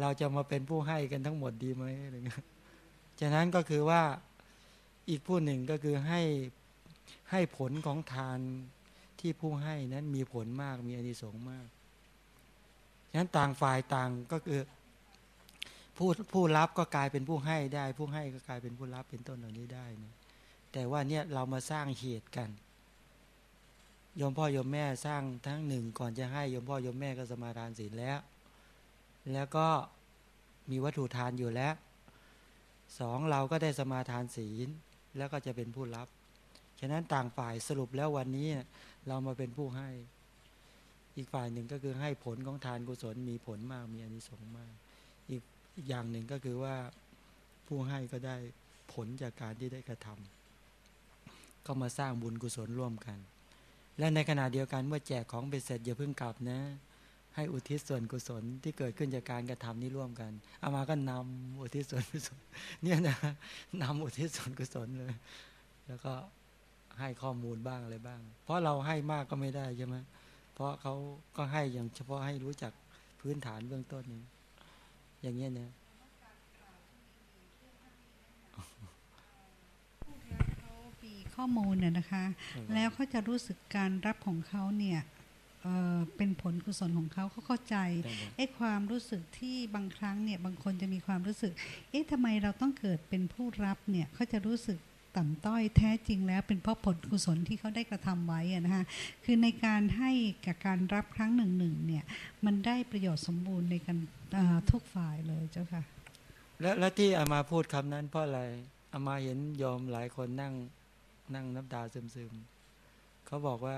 B: เราจะมาเป็นผู้ให้กันทั้งหมดดีไหมอะไรเงี้ยฉะนั้นก็คือว่าอีกผู้หนึ่งก็คือให้ให้ผลของทาน ที่ผู้ให้นั้นมีผลมากมีอานิสงส์มากฉะนั้นต่างฝ่ายต่างก็คือผู้ผู้รับก็กลายเป็นผู้ให้ได้ ผู้ให้ก็กลายเป็นผู้รับเป็นต้นเหล่านี้ได้นะแต่ว่าเนี่ยเรามาสร้างเหตุกันยมพ่อโยมแม่สร้างทั้งหนึ่งก่อนจะให้ยมพ่อโยมแม่ก็สมาทานศีลแล้ว แล้วก็มีวัตถุทานอยู่แล้วสองเราก็ได้สมาทานศีลแล้วก็จะเป็นผู้รับ ฉะนั้นต่างฝ่ายสรุปแล้ววันนี้เรามาเป็นผู้ให้ อีกฝ่ายหนึ่งก็คือให้ผลของทานกุศลมีผลมากมีอานิสงส์มาก อีกอย่างหนึ่งก็คือว่าผู้ให้ก็ได้ผลจากการที่ได้กระทำก็มาสร้างบุญกุศลร่วมกัน และในขณะเดียวกันเมื่อแจกของเบ็ดเสร็จอย่าเพิ่งกลับนะ ให้อุทิศส่วนกุศลที่เกิดขึ้นจากการกระทำนี้ร่วมกันเอามาก็นำอุทิศส่วนกุศลเนี่ยนะนำอุทิศส่วนกุศลเลย แล้วก็ ให้ข้อมูลบ้างอะไรบ้าง เพราะเราให้มากก็ไม่ได้ใช่ไหมเพราะเขาก็ให้อย่างเฉพาะให้รู้จักพื้นฐานเบื้องต้นนี้อย่างเงี้ยนะ
D: เขามีข้อมูลน่ะนะคะ แล้วเขาจะรู้สึกการรับของเขาเนี่ยเอ่อเป็นผลกุศลของเขาเขาเข้าใจ
B: ได้ไหม
D: ไอ้ความรู้สึกที่บางครั้งเนี่ยบางคนจะมีความรู้สึก เอ๊ะทำไมเราต้องเกิดเป็นผู้รับเนี่ยเขาจะรู้สึก ต่ำต้อยแท้จริงแล้วเป็นเพราะผลกุศลที่เขาได้กระทำไว้นะคะคือในการให้กับการรับครั้งหนึ่งหนึ่งเนี่ยมันได้ประโยชน์สมบูรณ์ในกันเอ่อทุกฝ่ายเลยเจ้าค่ะ
B: แล้วแล้วที่อามาพูดคำนั้นเพราะอะไรอามาเห็นโยมหลายคนนั่งนั่งน้ำตาซึมๆเขาบอกว่า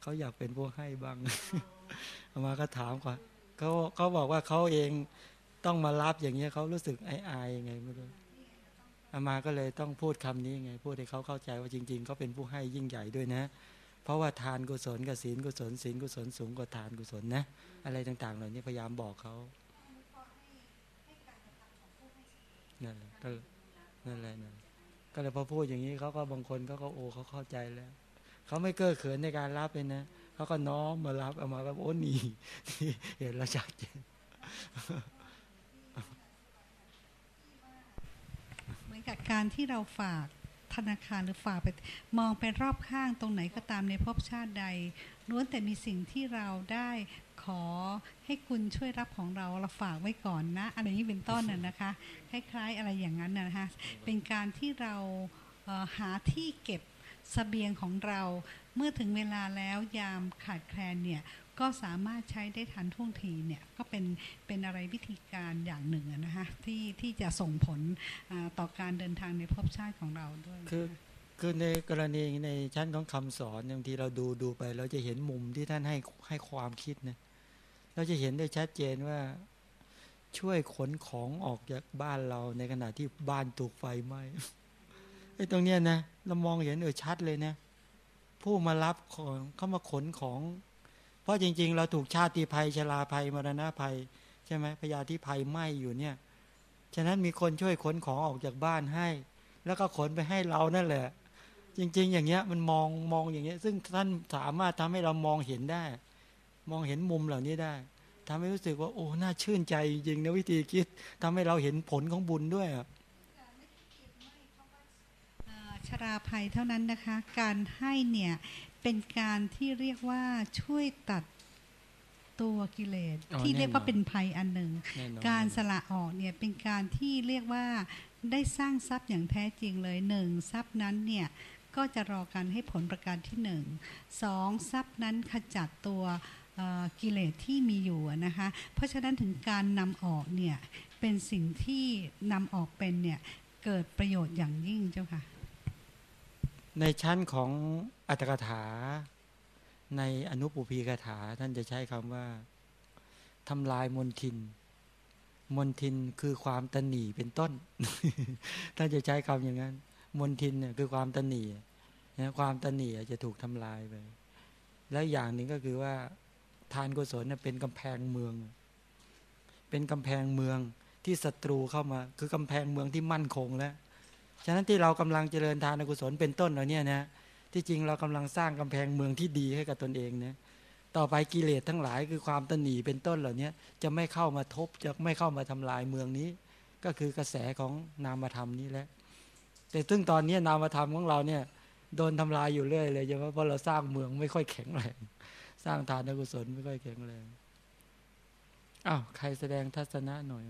B: เขาอยากเป็นผู้ให้บ้างอามาก็ถามก่อนเขาเขาบอกว่าเขาเองต้องมารับอย่างเงี้ยเขารู้สึกอายอายยังไงไม่รู้ อามาก็เลยต้องพูดคำนี้ไง พูดให้เขาเข้าใจว่าจริงๆเขาเป็นผู้ให้ยิ่งใหญ่ด้วยนะ เพราะว่าทานกุศลกับศีลกุศลศีลกุศลสูงกว่าทานกุศลนะ อะไรต่างๆ เหล่านี้พยายามบอกเขานั่นแหละก็นั่นแหละนั่นก็เลยพอพูดอย่างนี้เขาก็บางคนเขาก็โอ้เขาเข้าใจแล้วเขาไม่เก้อเขินในการรับเลยนะเขาก็น้อมมารับเอามาก็โอ้หนีเห็นแล้วชัดเจน
D: เหมือน กับการที่เราฝากธนาคารหรือฝากไปมองไปรอบข้างตรงไหนก็ตามในภพชาติใดล้วนแต่มีสิ่งที่เราได้ขอให้คุณช่วยรับของเราเราฝากไว้ก่อนนะ อะไรนี้เป็นต้นน่ะนะคะ คล้ายๆอะไรอย่างนั้นนะนะคะเป็นการที่เราเหาที่เก็บสเสบียงของเรา เมื่อถึงเวลาแล้วยามขาดแคลนเนี่ย ก็สามารถใช้ได้ทันท่วงทีเนี่ยก็เป็นเป็นอะไรวิธีการอย่างหนึ่งนะคะที่ที่จะส่งผลต่อการเดินทางในภพชาติของเราด้วย
B: คือคือในกรณีในชั้นของคำสอนบางทีเราดูดูไป เราจะเห็นมุมที่ท่านให้ให้ความคิดนะเราจะเห็นได้ชัดเจนว่าช่วยขนของออกจากบ้านเราในขณะที่บ้านถูกไฟไหม้ไอ้ตรงเนี้ยนะเรามองเห็นเออชัดเลยนะผู้มารับของเข้ามาขนของ ราะจริง ๆ เราถูกชาติภัยชราภัยมรณะภัย ใช่ไหมพยาธิภัยไหม้อยู่เนี่ย ฉะนั้นมีคนช่วยขนของออกจากบ้านให้ แล้วก็ขนไปให้เรานั่นแหละ จริง ๆ อย่างเงี้ยมันมองมองอย่างเงี้ย ซึ่งท่านสามารถทำให้เรามองเห็นได้ มองเห็นมุมเหล่านี้ได้ทำให้รู้สึกว่าโอ้น่าชื่นใจจริงๆนะวิธีคิดทำให้เราเห็นผลของบุญด้วยอะ
D: อ่าชราภัยเท่านั้นนะคะ การให้เนี่ย เป็นการที่เรียกว่าช่วยตัดตัวกิเลส
B: อ๋อ
D: ที่เรียกว่า
B: แน่นอน
D: เป็นภัยอันหนึ่ง
B: แน่นอน
D: การสละออกเนี่ยเป็นการที่เรียกว่าได้สร้างทรัพย์อย่างแท้จริงเลยหนึ่งทรัพย์นั้นเนี่ยก็จะรอการให้ผลประการที่หนึ่งสองทรัพย์นั้นขจัดตัวเอ่อกิเลสที่มีอยู่อะนะคะ เพราะฉะนั้นถึงการนำออกเนี่ยเป็นสิ่งที่นำออกเป็นเนี่ยเกิดประโยชน์อย่างยิ่งเจ้าค่ะ
B: ในชั้นของ อัตถกถา ในอนุปุพีกถา ท่านจะใช้คำว่าทำลายมนทิน มนทินคือความตนหนีเป็นต้น ท่านจะใช้คำอย่างนั้น มนทินเนี่ยคือความตนหนีนะความตนหนีจะถูกทำลายไป แล้วอย่างหนึ่งก็คือว่า ทานกุศลเนี่ยเป็นกำแพงเมือง เป็นกำแพงเมืองที่ศัตรูเข้ามา คือกำแพงเมืองที่มั่นคงแล้ว ฉะนั้นที่เรากำลังเจริญทานกุศลเป็นต้นเราเนี่ยนะ ที่จริงเรากำลังสร้างกำแพงเมืองที่ดีให้กับตนเองนะต่อไปกิเลสทั้งหลายคือความตนหนีเป็นต้นเหล่านี้จะไม่เข้ามาทบจะไม่เข้ามาทำลายเมืองนี้ ก็คือกระแสของนามธรรมนี้แหละแต่ซึ่งตอนนี้นามธรรมของเราเนี่ยโดนทำลายอยู่เรื่อยเลยใช่ไหมเพราะเราสร้างเมืองไม่ค่อยแข็งแรงสร้างทานกุศลไม่ค่อยแข็งแรงอ้าวใครแสดงทัศนะหน่อย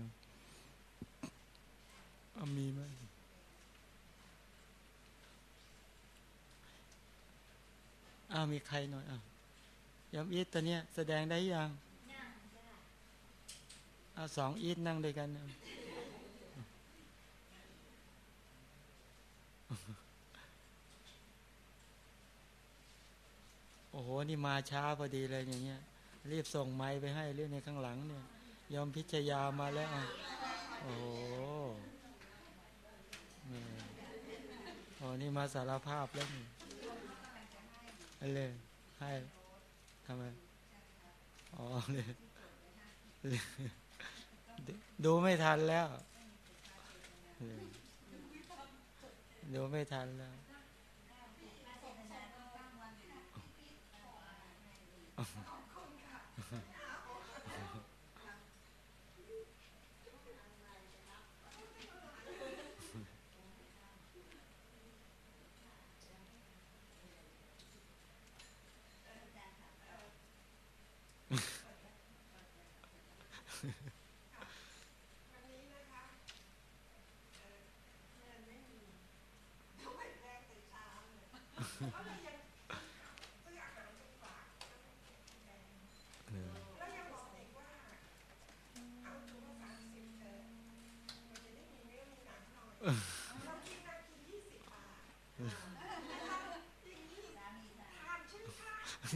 B: อมีไหม อ้าวมีใครหน่อยอ้าวยำอีทตัวเนี้ยแสดงได้ยังเอาสองอีทนั่งด้วยกัน โอ้โห นี่มาช้าพอดีเลยอย่างเงี้ย รีบส่งไม้ไปให้เรื่องในข้างหลังเนี่ย ยอมพิชยามาแล้วอะโอ้โหนี่โอ้นี่มาสารภาพแล้วนี่ เลยให้ทำไมอ๋อเลยดูไม่ทันแล้ว ดูไม่ทันแล้ว คื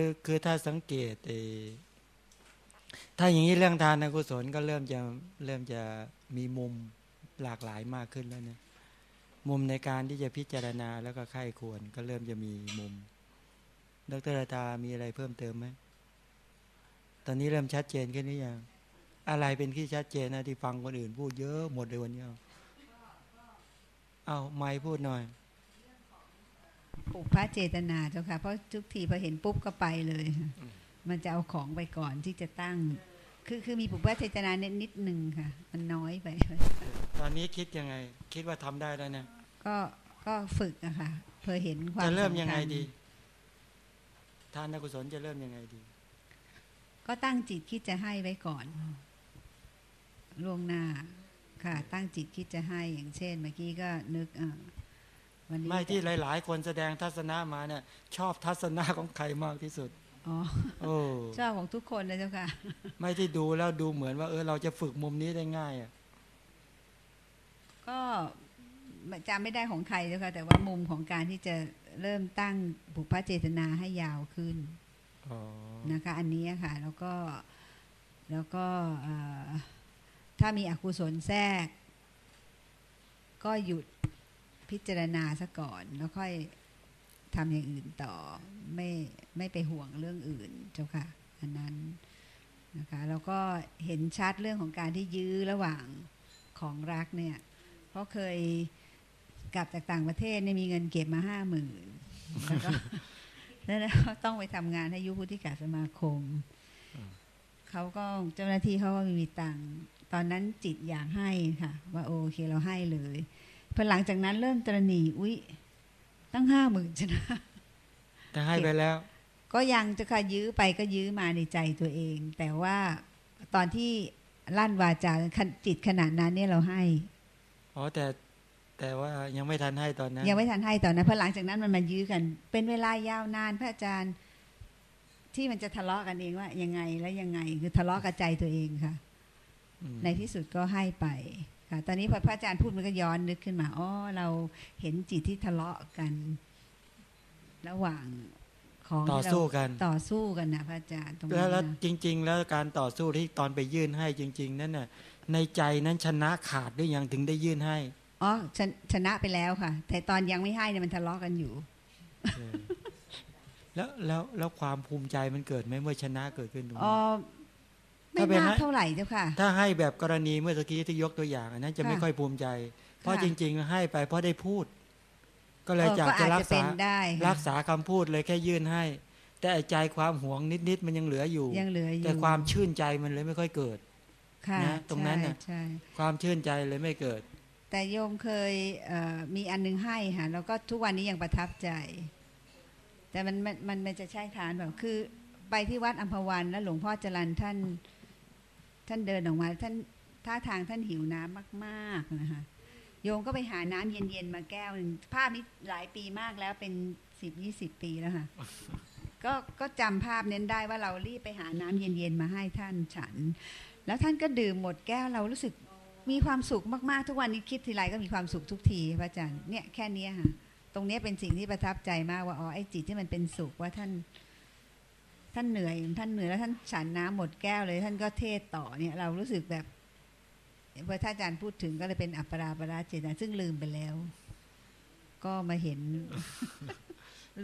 B: อคือถ้าสังเกตเอถ้าอย่างนี้เรื่องทานกุศลก็เริ่มจะเริ่มจะมีมุมหลากหลายมากขึ้นแล้วเนี่ยมุมในการที่จะพิจารณาแล้วก็ไข้ควรก็เริ่มจะมีมุม ดรตามีอะไรเพิ่มเติมไหม ตอนนี้เริ่มชัดเจนขึ้นหรือยังอะไรเป็นที่ชัดเจนนะที่ฟังคนอื่นพูดเยอะหมดเลยวันนี้เอาเอาไม่พูดหน่อย
C: ปลูกพระเจตนาเจ้าค่ะเพราะทุกทีพอเห็นปุ๊บก็ไปเลยค่ะมันจะเอาของไปก่อนที่จะตั้ง คือคือมีปลูกพระเจตนาเนตนิดหนึ่งค่ะ มันน้อยไป
B: ตอนนี้คิดยังไง คิดว่าทำได้แล้วเนี่ย
C: ก็ก็ฝึกอะค่ะเพื่อเห็นความ
B: จะเริ่ม
C: สำคัญ
B: ยังไงดี ทานกุศลจะเริ่มยังไงดี
C: ก็ตั้งจิตคิดจะให้ไว้ก่อนล่วงหน้า ค่ะ ตั้งจิตคิดจะให้อย่างเช่น เมื่อกี้ก็นึกอ่าวันนี้
B: ไม่ที่หลาย ๆ คนแสดงทัศนะมาเนี่ย ชอบทัศนะของใครมากที่สุด
C: อ๋อ
B: โอ้
C: ชอบของทุกคนนะเจ้าค่ะ
B: ไม่ที่ดูแล้วดูเหมือนว่า เออเราจะฝึกมุมนี้ได้ง่ายอะ
C: ก็จำไม่ได้ของใครเจ้าค่ะแต่ว่ามุมของการที่จะเริ่มตั้งบุพเจตนาให้ยาวขึ้น
B: อ๋อ
C: นะคะ อันนี้ค่ะ แล้วก็แล้วก็ถ้ามีอกุศลแทรก ก็หยุดพิจารณาซะก่อน แล้วค่อยทำอย่างอื่นต่อ ไม่ไม่ไปห่วงเรื่องอื่นเจ้าค่ะอันนั้นนะคะแล้วก็เห็นชัดเรื่องของการที่ยื้อระหว่างของรักเนี่ย เพราะเคยกลับจากต่างประเทศเนี่ยมีเงินเก็บมาห้าหมื่นแล้วก็ แล้วก็ต้องไปทำงานให้ยุพุทธิกาสมาคม เขาก็เจ้าหน้าที่เขาก็ไมมีตังค์ตอนนั้นจิตอยากให้ค่ะ ว่าโอเคเราให้เลยพอหลังจากนั้นเริ่มตระหนี่อุ๊ยตั้งห้าหมื่นชนะ
B: แต่ให้ไปแล้ว
C: ก็ยังจะค่ะยื้อไปก็ยื้อมาในใจตัวเอง แต่ว่าตอนที่ลั่นวาจาจิตขนาดนั้นเนี่ยเราให้
B: อ๋อแต่ แต่ว่ายังไม่ทันให้ตอนนั้น
C: ยังไม่ทันให้ตอนนั้นเพราะหลังจากนั้นมันมายื้อกัน เป็นเวลายาวนานพระอาจารย์ ที่มันจะทะเลาะกันเองว่า ยังไงและยังไงคือทะเลาะกับใจตัวเองค่ะ
B: อืม
C: ในที่สุดก็ให้ไปค่ะ ตอนนี้พอพระอาจารย์พูดมันก็ย้อนนึกขึ้นมาอ๋อเราเห็นจิตที่ทะเลาะกัน ระหว่างของ
B: ต่อ
C: ที่เรา
B: สู้กัน
C: ต่อสู้กันนะพระอาจารย์ตรง
B: แล้ว
C: นั้น
B: แล้ว
C: นะ
B: จริง ๆ แล้วการต่อสู้ที่ตอนไปยื่นให้จริง ๆ นั่นน่ะในใจนั้นชนะขาดหรือยังถึงได้ยื่นให้
C: อ๋อชนชนะไปแล้วค่ะ แต่ตอนยังไม่ให้เนี่ยมันทะเลาะกันอยู่
B: เออแล้วแล้วแล้วความภูมิใจมันเกิดไหมเมื่อชนะเกิดขึ้นตรง
C: อ๋อ
B: นี้
C: ไม่
B: ถ้าเป็น
C: มาก
B: ให้
C: เท่าไหร่เจ้าค่ะ
B: ถ้าให้แบบกรณีเมื่อตะกี้ที่ยกตัวอย่างอันนั้นจะ
C: ค่ะ
B: ไม่ค่อยภูมิใจ เพราะ
C: ค่ะ
B: จริง ๆ ให้ไปเพราะได้พูด ก็เลย
C: เออ
B: อยาก
C: ก็
B: จะ
C: อาจ
B: รัก
C: จะเป็
B: ษาน
C: ได้ค่ะ
B: รักษาคำพูดเลยแค่ยื่นให้ แต่ไอ้ใจความหวงนิดๆมันยังเหลืออยู่
C: ยังเหลืออยู่
B: แต่ความชื่นใจมันเลยไม่ค่อยเกิด
C: ค่ะ
B: นะตรงนั้นน่ะ
C: ใช่ใช่
B: ความชื่นใจเลยไม่เกิด
C: แต่โยมเคยเมีอันหนึงให้ค่ะแล้วก็ทุกวันนี้ยังประทับใจ แต่มันมันมันจะใช่ทานแบบคือไปที่วัดอัมพวันแล้วหลวงพ่อจรันท่านท่านเดินออกมาท่านท่าทางท่านหิวน้ำมากๆนะคะโยมก็ไปหาน้ำเย็นๆมาแก้วหนึ่งภาพนี้หลายปีมากแล้วเป็นสิบยี่สิบปีแล้วค่ะก็ก็จำภาพเน้นได้ว่าเรารีบไปหาน้ำเย็นๆมาให้ท่านฉัน แล้วท่านก็ดื่มหมดแก้วเรารู้สึก มีความสุขมากๆ ทุกวันนี้คิดทีไรก็มีความสุขทุกทีพระอาจารย์เนี่ยแค่นี้ค่ะ ตรงเนี้ยเป็นสิ่งที่ประทับใจมากว่าอ๋อไอ้จิตที่มันเป็นสุขว่าท่าน ท่านเหนื่อย ท่านเหนื่อยแล้วท่านฉันน้ำหมดแก้วเลย ท่านก็เทศต่อเนี่ย เรารู้สึกแบบพอท่านอาจารย์พูดถึงก็เลยเป็นอัปปราปราเจตนาซึ่งลืมไปแล้ว ก็มาเห็น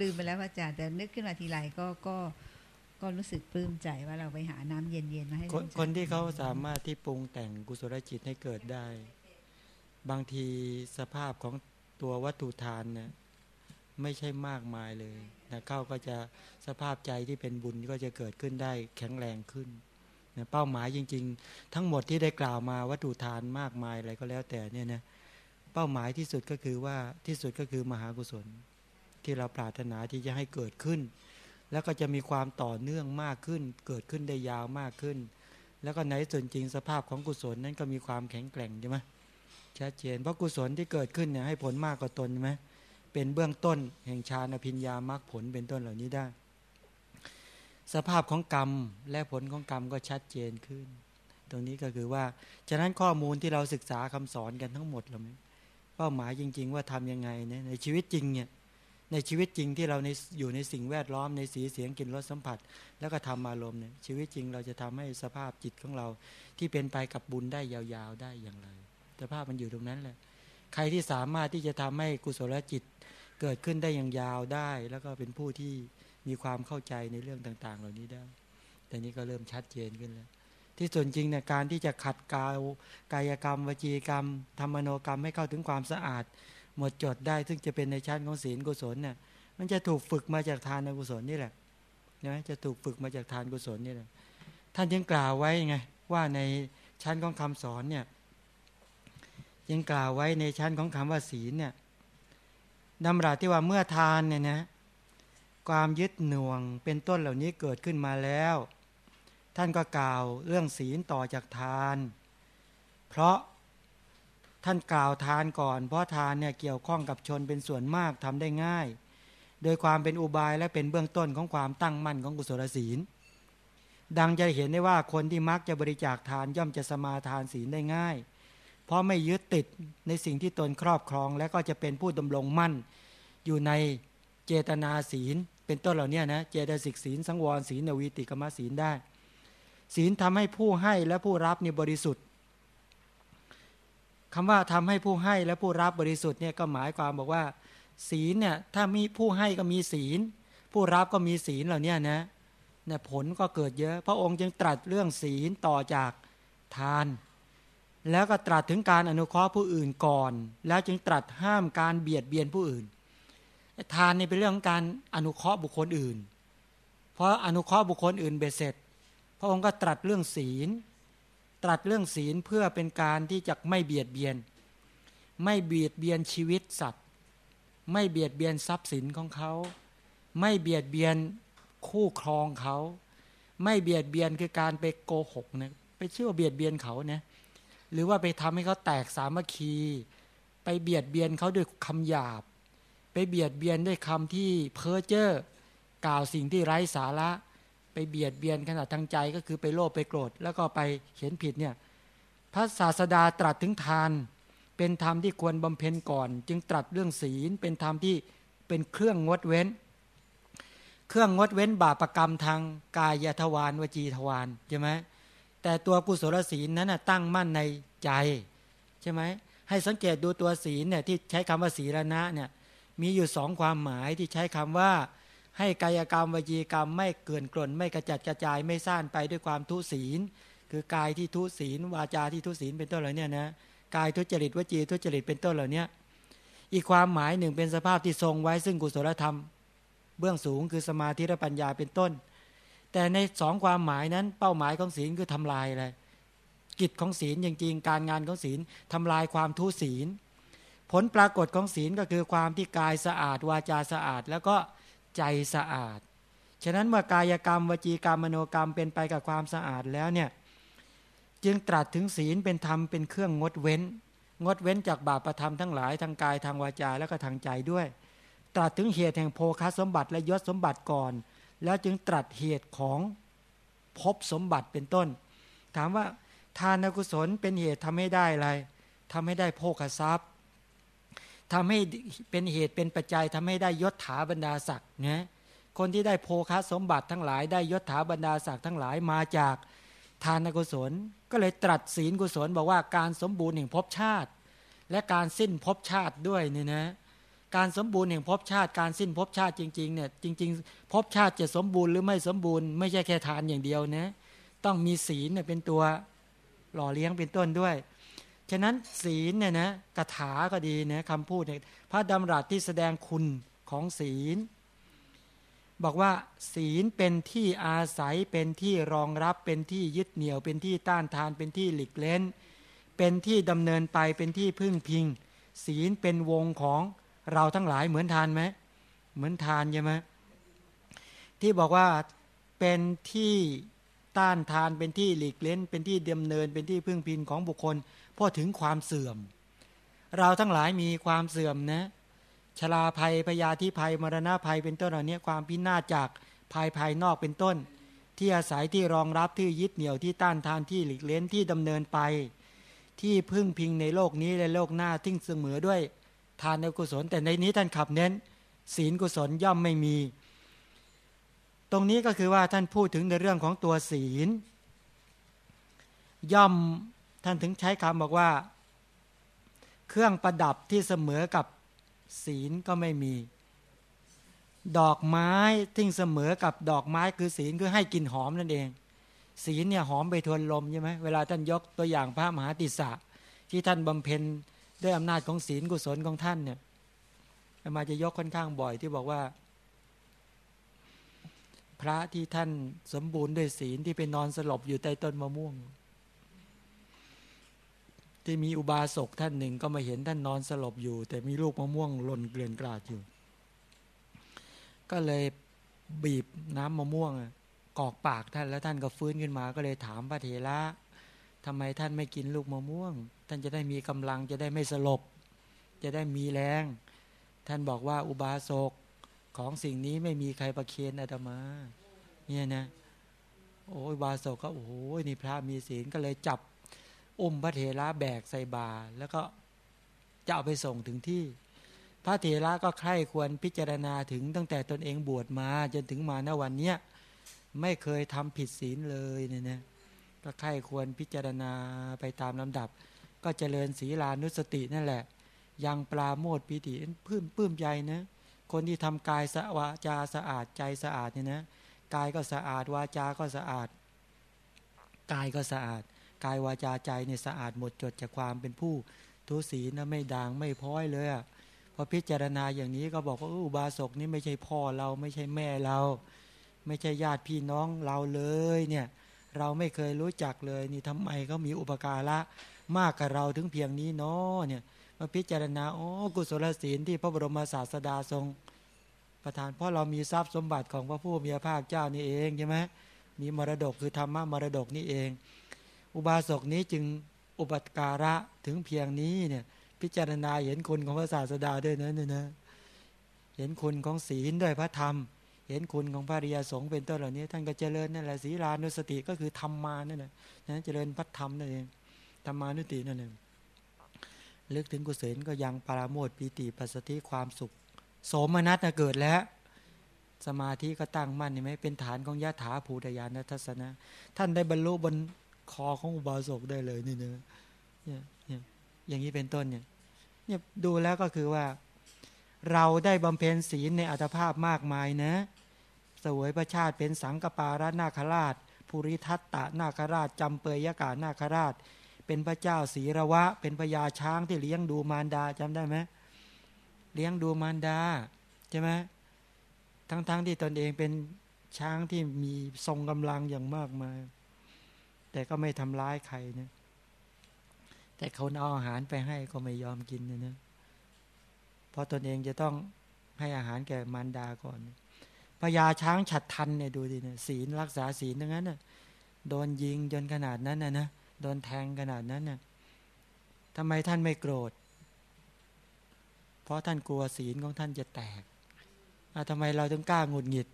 C: ลืมไปแล้วพระอาจารย์แต่นึกขึ้นมาทีไรก็ก็ ก็รู้สึกปลื้มใจว่าเราไปหาน้ำเย็นๆมาให้
B: คน
C: ท่าฉั
B: คนที่เขาสามารถที่ปรุงแต่งกุศลจิตให้เกิดได้ บางทีสภาพของตัววัตถุทานเนี่ยไม่ใช่มากมายเลยนะเข้าก็จะสภาพใจที่เป็นบุญก็จะเกิดขึ้นได้แข็งแรงขึ้นนะเป้าหมายจริง ๆ ทั้งหมดที่ได้กล่าวมาวัตถุทานมากมายอะไรก็แล้วแต่เนี่ยนะเป้าหมายที่สุดก็คือว่าที่สุดก็คือมหากุศล ที่เราปรารถนาที่จะให้เกิดขึ้น แล้วก็จะมีความต่อเนื่องมากขึ้น เกิดขึ้นได้ยาวมากขึ้น แล้วก็ในส่วนจริงสภาพของกุศลนั้นก็มีความแข็งแกร่งใช่ไหมชัดเจนเพราะกุศลที่เกิดขึ้นเนี่ยให้ผลมากกว่าตนใช่ไหมเป็นเบื้องต้นแห่งฌานอภิญญามรรคผลเป็นต้นเหล่านี้ได้ สภาพของกรรมและผลของกรรมก็ชัดเจนขึ้น ตรงนี้ก็คือว่าฉะนั้นข้อมูลที่เราศึกษาคำสอนกันทั้งหมดเราเป้าหมายจริง ๆ ว่าทํำยังไงเนี่ยในชีวิตจริงเนี่ย ในชีวิตจริงที่เราในอยู่ในสิ่งแวดล้อมในสีเสียงกลิ่นรสสัมผัส แล้วก็ทำอารมณ์เนี่ยชีวิตจริงเราจะทำให้สภาพจิตของเราที่เป็นไปกับบุญได้ยาวๆได้อย่างไรสภาพมันอยู่ตรงนั้นแหละใครที่สามารถที่จะทำให้กุศลจิตเกิดขึ้นได้อย่างยาวได้ แล้วก็เป็นผู้ที่มีความเข้าใจในเรื่องต่าง ๆ เหล่านี้ได้ แต่นี้ก็เริ่มชัดเจนขึ้นแล้ว ที่ส่วนจริงเนี่ยการที่จะขัดกาวกายกรรม วจีกรรมธรรมโนกรรมให้เข้าถึงความสะอาด หมดจดได้ ซึ่งจะเป็นในชั้นของศีลกุศลเนี่ยมันจะถูกฝึกมาจากทานกุศลนี่แหละนะจะถูกฝึกมาจากทานกุศลนี่แหละท่านยังกล่าวไว้ไงว่าในชั้นของคำสอนเนี่ยยังกล่าวไว้ในชั้นของคำว่าศีลเนี่ยดำรัสที่ว่าเมื่อทานเนี่ยนะความยึดหน่วงเป็นต้นเหล่านี้เกิดขึ้นมาแล้ว ท่านก็กล่าวเรื่องศีลต่อจากทาน เพราะ ท่านกล่าวทานก่อน เพราะทานเนี่ยเกี่ยวข้องกับชนเป็นส่วนมากทำได้ง่าย โดยความเป็นอุบายและเป็นเบื้องต้นของความตั้งมั่นของกุศลศีล ดังจะเห็นได้ว่าคนที่มักจะบริจาคทานย่อมจะสมาทานศีลได้ง่าย เพราะไม่ยึดติดในสิ่งที่ตนครอบครอง และก็จะเป็นผู้ดำรงมั่น อยู่ในเจตนาศีล เป็นต้นเหล่านี้นะเจตสิกศีลสังวรศีลนวีติกรรมศีลได้ ศีลทำให้ผู้ให้และผู้รับนี่บริสุทธิ์ คำว่าทำให้ผู้ให้และผู้รับบริสุทธิ์เนี่ยก็หมายความบอกว่า ศีลเนี่ยถ้ามีผู้ให้ก็มีศีล ผู้รับก็มีศีลเหล่านี้นะเนี่ยผลก็เกิดเยอะ พระองค์จึงตรัสเรื่องศีลต่อจากทาน แล้วก็ตรัสถึงการอนุเคราะห์ผู้อื่นก่อน แล้วจึงตรัสห้ามการเบียดเบียนผู้อื่น ทานนี่เป็นเรื่องของการอนุเคราะห์บุคคลอื่น เพราะอนุเคราะห์บุคคลอื่นเบ็ดเสร็จ พระองค์ก็ตรัสเรื่องศีล ตรัสเรื่องศีลเพื่อเป็นการที่จะไม่เบียดเบียน ไม่เบียดเบียนชีวิตสัตว์ ไม่เบียดเบียนทรัพย์สินของเขา ไม่เบียดเบียนคู่ครองเขา ไม่เบียดเบียนคือการไปโกหกนะไปเชื่อเบียดเบียนเขาเนะหรือว่าไปทำให้เขาแตกสามัคคี ไปเบียดเบียนเขาด้วยคำหยาบ ไปเบียดเบียนด้วยคำที่เพ้อเจ้อกล่าวสิ่งที่ไร้สาระ เบียดเบียนขนาดทางใจก็คือไปโลภไปโกรธ แล้วก็ไปเห็นผิดเนี่ยพระศาสดาตรัสถึงทาน เป็นธรรมที่ควรบำเพ็ญก่อน จึงตรัสเรื่องศีลเป็นธรรมที่เป็นเครื่องงดเว้น เครื่องงดเว้นบาปรกรรมทางกายทวารวจีทวารใช่ไหมแต่ตัวกุศลศีลนั้นนะตั้งมั่นในใจใช่ไหมให้สังเกตดูตัวศีลเนี่ยที่ใช้คำว่าศีลนะเนี่ยมีอยู่สองความหมายที่ใช้คำว่า ให้กายกรรมวจีกรรมไม่เกินกล่นไม่กระจัดกระจายไม่ซ่านไปด้วยความทุศีล คือกายที่ทุศีล วาจาที่ทุศีลเป็นต้นเหล่านี้นะกายทุจริตวจีทุจริตเป็นต้นเหล่านี้อีกความหมายหนึ่งเป็นสภาพที่ทรงไว้ซึ่งกุศลธรรม เบื้องสูงคือสมาธิและปัญญาเป็นต้น แต่ในสองความหมายนั้น เป้าหมายของศีลคือทำลายอะไรกิจของศีลจริงๆ การงานของศีลทำลายความทุศีล ผลปรากฏของศีลก็คือความที่กายสะอาด วาจาสะอาด แล้วก็ ใจสะอาด ฉะนั้นเมื่อกายกรรม วจีกรรมมโนกรรมเป็นไปกับความสะอาดแล้วเนี่ยจึงตรัสถึงศีลเป็นธรรมเป็นเครื่องงดเว้น งดเว้นจากบาปประธรรมทั้งหลายทางกายทางวาจาแล้วก็ทางใจด้วย ตรัสถึงเหตุแห่งโภคสมบัติและยศสมบัติก่อน แล้วจึงตรัสเหตุของพบสมบัติเป็นต้น ถามว่าทานกุศลเป็นเหตุทำให้ได้อะไรทำให้ได้โภคทรัพย์ ทำให้เป็นเหตุเป็นปัจจัยทำให้ได้ยศถาบรรดาศักดิ์นะคนที่ได้โภคสมบัติทั้งหลายได้ยศถาบรรดาศักดิ์ทั้งหลายมาจากทานกุศล ก็เลยตรัสศีลกุศลบอกว่าการสมบูรณ์แห่งภพชาติ และการสิ้นภพชาติด้วยเนี่ยนะการสมบูรณ์แห่งภพชาติการสิ้นภพชาติจริงๆเนี่ยจริงๆภพชาติจะสมบูรณ์หรือไม่สมบูรณ์ไม่ใช่แค่ทานอย่างเดียวนะต้องมีศีลเนี่ยเป็นตัวหล่อเลี้ยงเป็นต้นด้วย ฉะนั้นศีลเนี่ยนะกถาก็ดีนะคำพูดเนี่ยพระดำรัสที่แสดงคุณของศีล บอกว่า ศีลเป็นที่อาศัยเป็นที่รองรับเป็นที่ยึดเหนี่ยว เป็นที่ต้านทานเป็นที่หลีกเล้น เป็นที่ดำเนินไปเป็นที่พึ่งพิง ศีลเป็นวงของเราทั้งหลายเหมือนทานไหมเหมือนทานใช่ไหมที่บอกว่าเป็นที่ต้านทานเป็นที่หลีกเล้น เป็นที่ดำเนินเป็นที่พึ่งพิงของบุคคล พอถึงความเสื่อม เราทั้งหลายมีความเสื่อมนะชราภัยพยาธิภัยมรณะภัยเป็นต้นเหล่านี้ความพินาศจากภายภายนอกเป็นต้น ที่อาศัยที่รองรับที่ยึดเหนี่ยวที่ต้านทานที่หลีกเล้นที่ดำเนินไป ที่พึ่งพิงในโลกนี้และโลกหน้าทิ้งเสมอด้วยทานกุศล แต่ในนี้ท่านขับเน้น ศีลกุศลย่อมไม่มี ตรงนี้ก็คือว่าท่านพูดถึงในเรื่องของตัวศีล ย่อม ท่านถึงใช้คำบอกว่า เครื่องประดับที่เสมอกับศีลก็ไม่มี ดอกไม้ที่เสมอกับดอกไม้คือศีลคือให้กลิ่นหอมนั่นเอง ศีลเนี่ยหอมไปทวนลมใช่ไหมเวลาท่านยกตัวอย่างพระมหาติสะที่ท่านบำเพ็ญด้วยอำนาจของศีลกุศลของท่านเนี่ยมาจะยกค่อนข้างบ่อยที่บอกว่า พระที่ท่านสมบูรณ์ด้วยศีลที่ไปนอนสลบอยู่ใต้ต้นมะม่วง ที่มีอุบาสกท่านหนึ่งก็มาเห็นท่านนอนสลบอยู่ แต่มีลูกมะม่วงหล่นเกลื่อนกลาดอยู่ ก็เลยบีบน้ำมะม่วงกอกปากท่านแล้วท่านก็ฟื้นขึ้นมา ก็เลยถามพระเถระทำไมท่านไม่กินลูกมะม่วง ท่านจะได้มีกำลังจะได้ไม่สลบ จะได้มีแรง ท่านบอกว่าอุบาสกของสิ่งนี้ไม่มีใครประเคนอาตมา เนี่ยนะ โอ้ยบาสกก็โอ้โหนี่พระมีศีลก็เลยจับ อุ้มพระเถระแบกใส่บาแล้วก็จะเอาไปส่งถึงที่ พระเถระก็ใคร่ควรพิจารณาถึงตั้งแต่ตนเองบวชมา จนถึงมาณวันเนี้ยไม่เคยทำผิดศีลเลยเนี่ยนะก็ใคร่ควรพิจารณาไปตามลำดับ ก็เจริญศีลานุสตินั่นแหละ ยังปลาโมดปิติพื้มปื้มใจนะคนที่ทำกายสะวาจาสะอาดใจสะอาดเนี่ยนะกายก็สะอาดวาจาก็สะอาด กายก็สะอาด กายวาจาใจเนี่ยสะอาดหมดจดจากความเป็นผู้ทุศีนะไม่ด่างไม่พ้อยเลยอะพอพิจารณาอย่างนี้ก็บอกว่าอุบาสกนี่ไม่ใช่พ่อเราไม่ใช่แม่เรา ไม่ใช่ญาติพี่น้องเราเลยเนี่ยเราไม่เคยรู้จักเลยนี่ทำไมเขามีอุปการะมากกับเราถึงเพียงนี้เนาะเนี่ยมาพิจารณาอ๋อกุศลศีลที่พระบรมศาสดาทรง ประทานเพราะเรามีทรัพย์สมบัติของพระผู้มีพระภาคเจ้านี่เองใช่ไหมมีมรดกคือธรรมะมรดกนี่เอง อุบาสกนี้จึงอุปการะถึงเพียงนี้เนี่ยพิจารณาเห็นคุณของพระศาสดาด้วยนะเนี่ยนะเห็นคุณของศีลด้วยพระธรรม เห็นคุณของพระริยสงฆ์เป็นต้นเหล่านี้ ท่านก็เจริญนั่นแหละศีลานุสติก็คือธรรมานั่นแหละนะเจริญพระธรรมนั่นเองธรรมานุตินั่นเองลึกถึงกุศลก็ยังปราโมทปีติปัสสติความสุข โสมนัสเกิดแล้ว สมาธิก็ตั้งมั่นเห็นไหมเป็นฐานของยะถาภูตยานทัศนะ ท่านได้บรรลุบน คอของอุบาสกได้เลยนี่เนอะเนี่ยเนี่ยอย่างนี้เป็นต้นเนี่ยเนี่ยดูแล้วก็คือว่า เราได้บำเพ็ญศีลในอัตภาพมากมายนะสวยประชาติเป็นสังกปารานาคราชภูริทัตตะนาคราชจำเปยยกานาคราช เป็นพระเจ้าศีระวะ เป็นพญาช้างที่เลี้ยงดูมารดาจำได้ไหมเลี้ยงดูมารดาใช่ไหมทั้งๆทที่ตนเองเป็นช้างที่มีทรงกำลังอย่างมากมาย แต่ก็ไม่ทำร้ายใครนะ แต่เขาเอาอาหารไปให้ก็ไม่ยอมกินนะนะเพราะตนเองจะต้องให้อาหารแก่มารดาก่อนพญาช้างฉัดทันเนี่ยดูดิเนี่ยศีลรักษาศีลทั้งนั้นน่ะโดนยิงจนขนาดนั้นนะนะโดนแทงขนาดนั้นน่ะทำไมท่านไม่โกรธ เพราะท่านกลัวศีลของท่านจะแตกทำไมเราต้องกล้าหงุดหงิด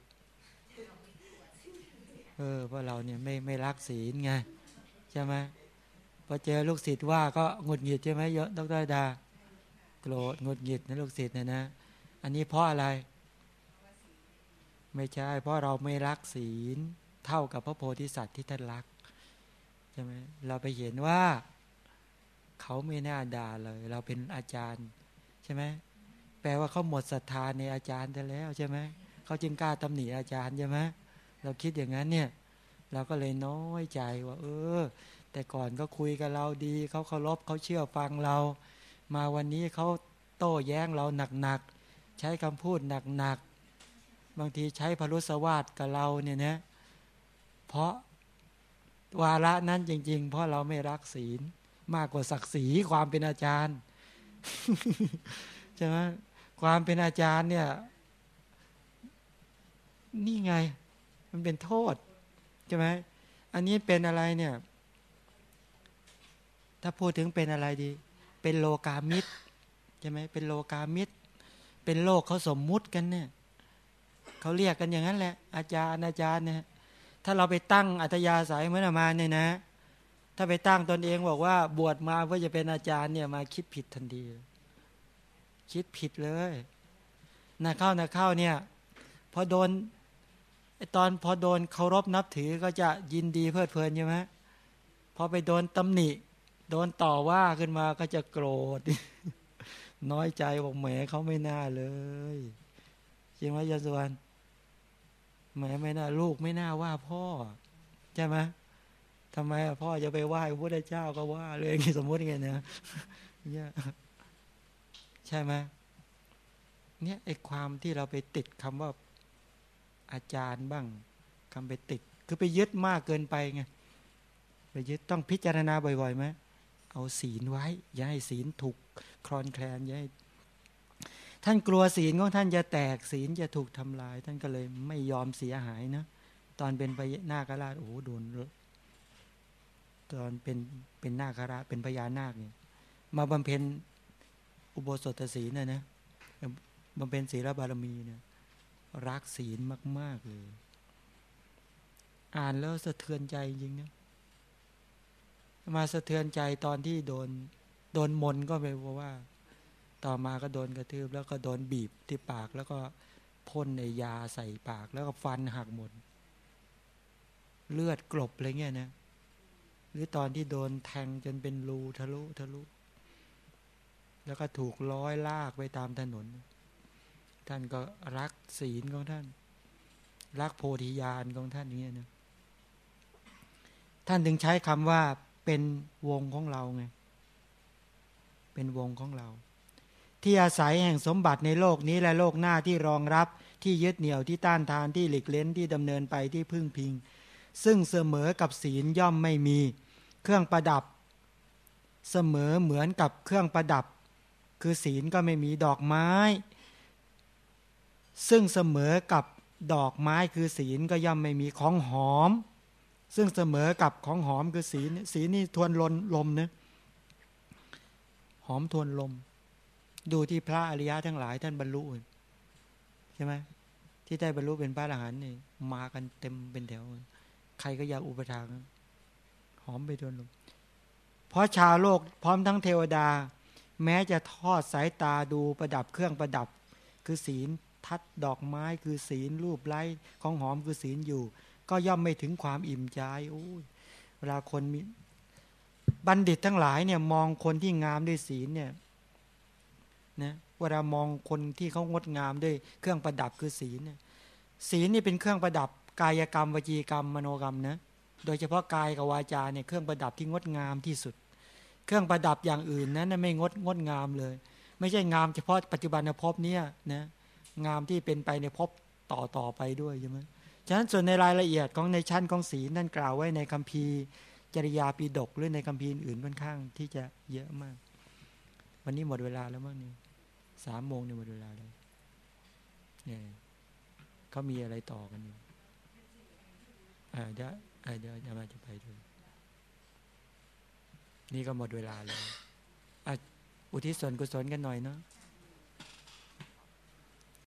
B: เออเพราะเราเนี่ยไม่ไม่รักศีลไงใช่ไหมพอเจอลูกศิษย์ว่าก็หงุดหงิดใช่ไหมเยอะดรดา โกรธหงุดหงิดนะลูกศิษย์เนี่ยนะ อันนี้เพราะอะไร ไม่ใช่ เพราะเราไม่รักศีลเท่ากับพระโพธิสัตว์ที่ท่านรักใช่ไหมเราไปเห็นว่า เขาไม่น่าด่าเลย เราเป็นอาจารย์ใช่ไหมแปลว่าเขาหมดศรัทธาในอาจารย์ไปแล้วใช่ไหมเขาจึงกล้าตำหนิอาจารย์ใช่ไหม เราคิดอย่างนั้นเนี่ย เราก็เลยน้อยใจว่า เออ แต่ก่อนก็คุยกับเราดี เขาเคารพเขาเชื่อฟังเรา มาวันนี้เขาโต้แย้งเราหนักๆใช้คำพูดหนักๆบางทีใช้พรุสวาสกับเราเนี่ยนะเพราะวาระนั้นจริง ๆ เพราะเราไม่รักศีล มากกว่าศักดิ์ศรีความเป็นอาจารย์ใช่ไหมความเป็นอาจารย์เนี่ย นี่ไง มันเป็นโทษใช่ไหมอันนี้เป็นอะไรเนี่ย ถ้าพูดถึงเป็นอะไรดี เป็นโลกามิตรใช่ไหมเป็นโลกามิตร เป็นโลกเขาสมมุติกันเนี่ยเขาเรียกกันอย่างนั้นแหละ อาจารย์อาจารย์เนี่ยถ้าเราไปตั้งอัตยาสายเหมือนอามาเนี่ยนะ ถ้าไปตั้งตนเองบอกว่าบวชมาเพื่อจะเป็นอาจารย์เนี่ยมาคิดผิดทันทีคิดผิดเลยนาเข้านาเข้าเนี่ยพอโดน ไอตอนพอโดนเคารพนับถือก็จะยินดีเพลิดเพลินใช่ไหมพอไปโดนตำหนิ โดนต่อว่าขึ้นมาก็จะโกรธ น้อยใจบอกแหมเขาไม่น่าเลยใช่ไหมยาสวรรณแหมไม่น่าลูกไม่น่าว่าพ่อ ใช่ไหมทำไมพ่อจะไปไหว้พระพุทธเจ้าก็ว่าเลยสมมติไงเนี่ยเนี่ยใช่ไหมเนี่ยไอ้ความที่เราไปติดคำว่า อาจารย์บ้างคำไปติด คือไปยึดมากเกินไปไงไปยึดต้องพิจารณาบ่อยๆไหมเอาศีลไว้ อย่าให้ศีลถูกคลอนแคลนอย่าให้ท่านกลัวศีลของท่านจะแตกศีลจะถูกทำลาย ท่านก็เลยไม่ยอมเสียหายนะตอนเป็นไปนาคราชโอ้โหโดนตอนเป็นเป็นนาคราชเป็นพญานาคเนี่ยมาบำเพ็ญอุโบสถศีลนะนะบำเพ็ญศีลบารมีเนี่ย รักศีลมาก ๆ เลย อ่านแล้วสะเทือนใจจริงนะมาสะเทือนใจตอนที่โดน โดนมนก็ไปเพราะว่า ต่อมาก็โดนกระทืบ แล้วก็โดนบีบที่ปากแล้วก็พ่นในยาใส่ปากแล้วก็ฟันหักหมด เลือดกลบอะไรเงี้ยนะหรือตอนที่โดนแทงจนเป็นรูทะลุทะลุ แล้วก็ถูกร้อยลากไปตามถนน ท่านก็รักศีลของท่าน รักโพธิญาณของท่านนี้นะท่านถึงใช้คำว่าเป็นวงของเราไงเป็นวงของเรา ที่อาศัยแห่งสมบัติในโลกนี้และโลกหน้าที่รองรับที่ยึดเหนี่ยวที่ต้านทานที่หลีกเล้นที่ดำเนินไปที่พึ่งพิง ซึ่งเสมอกับศีลย่อมไม่มี เครื่องประดับ เสมอเหมือนกับเครื่องประดับ คือศีลก็ไม่มีดอกไม้ ซึ่งเสมอกับดอกไม้คือศีลก็ย่อมไม่มีของหอม ซึ่งเสมอกับของหอมคือศีลศีลนี่ทวนลนลมนะหอมทวนลม ดูที่พระอริยะทั้งหลายท่านบรรลุใช่ไหมที่ได้บรรลุเป็นพระอรหันต์นี่มากันเต็มเป็นแถว ใครก็อยากอุปทานหอมไปทวนลม เพราะชาวโลกพร้อมทั้งเทวดา แม้จะทอดสายตาดูประดับเครื่องประดับคือศีล ทัดดอกไม้คือศีลรูปไล้ของหอมคือศีลอยู่ ก็ย่อมไม่ถึงความอิ่มใจโอ้ยเวลาคนมีบัณฑิตทั้งหลายเนี่ยมองคนที่งามด้วยศีลเนี่ยนะเวลามองคนที่เขางดงามด้วยเครื่องประดับคือศีลเนี่ยศีลนี่เป็นเครื่องประดับกายกรรมวจีกรรมมโนกรรมนะโดยเฉพาะกายกับวาจาเนี่ยเครื่องประดับที่งดงามที่สุด เครื่องประดับอย่างอื่นนั้นไม่งดงดงามเลย ไม่ใช่งามเฉพาะปัจจุบันในภพเนี่ยนะ งามที่เป็นไปในภพต่อต่อไปด้วยใช่ไหมฉะนั้นส่วนในรายละเอียดของในชั้นของศีลนั่นกล่าวไว้ในคัมภีร์จริยาปีดกหรือในคัมภีร์อื่นค่อนข้างที่จะเยอะมาก วันนี้หมดเวลาแล้วมั้งนี่สามโมงเนี่ยหมดเวลาแล้วเนี่ยเขามีอะไรต่อกันอยู่เดี๋ยวเดี๋ยวจะมาจะไปดูนี่ก็หมดเวลาแล้วอุทิศส่วนกุศลกันหน่อยเนาะ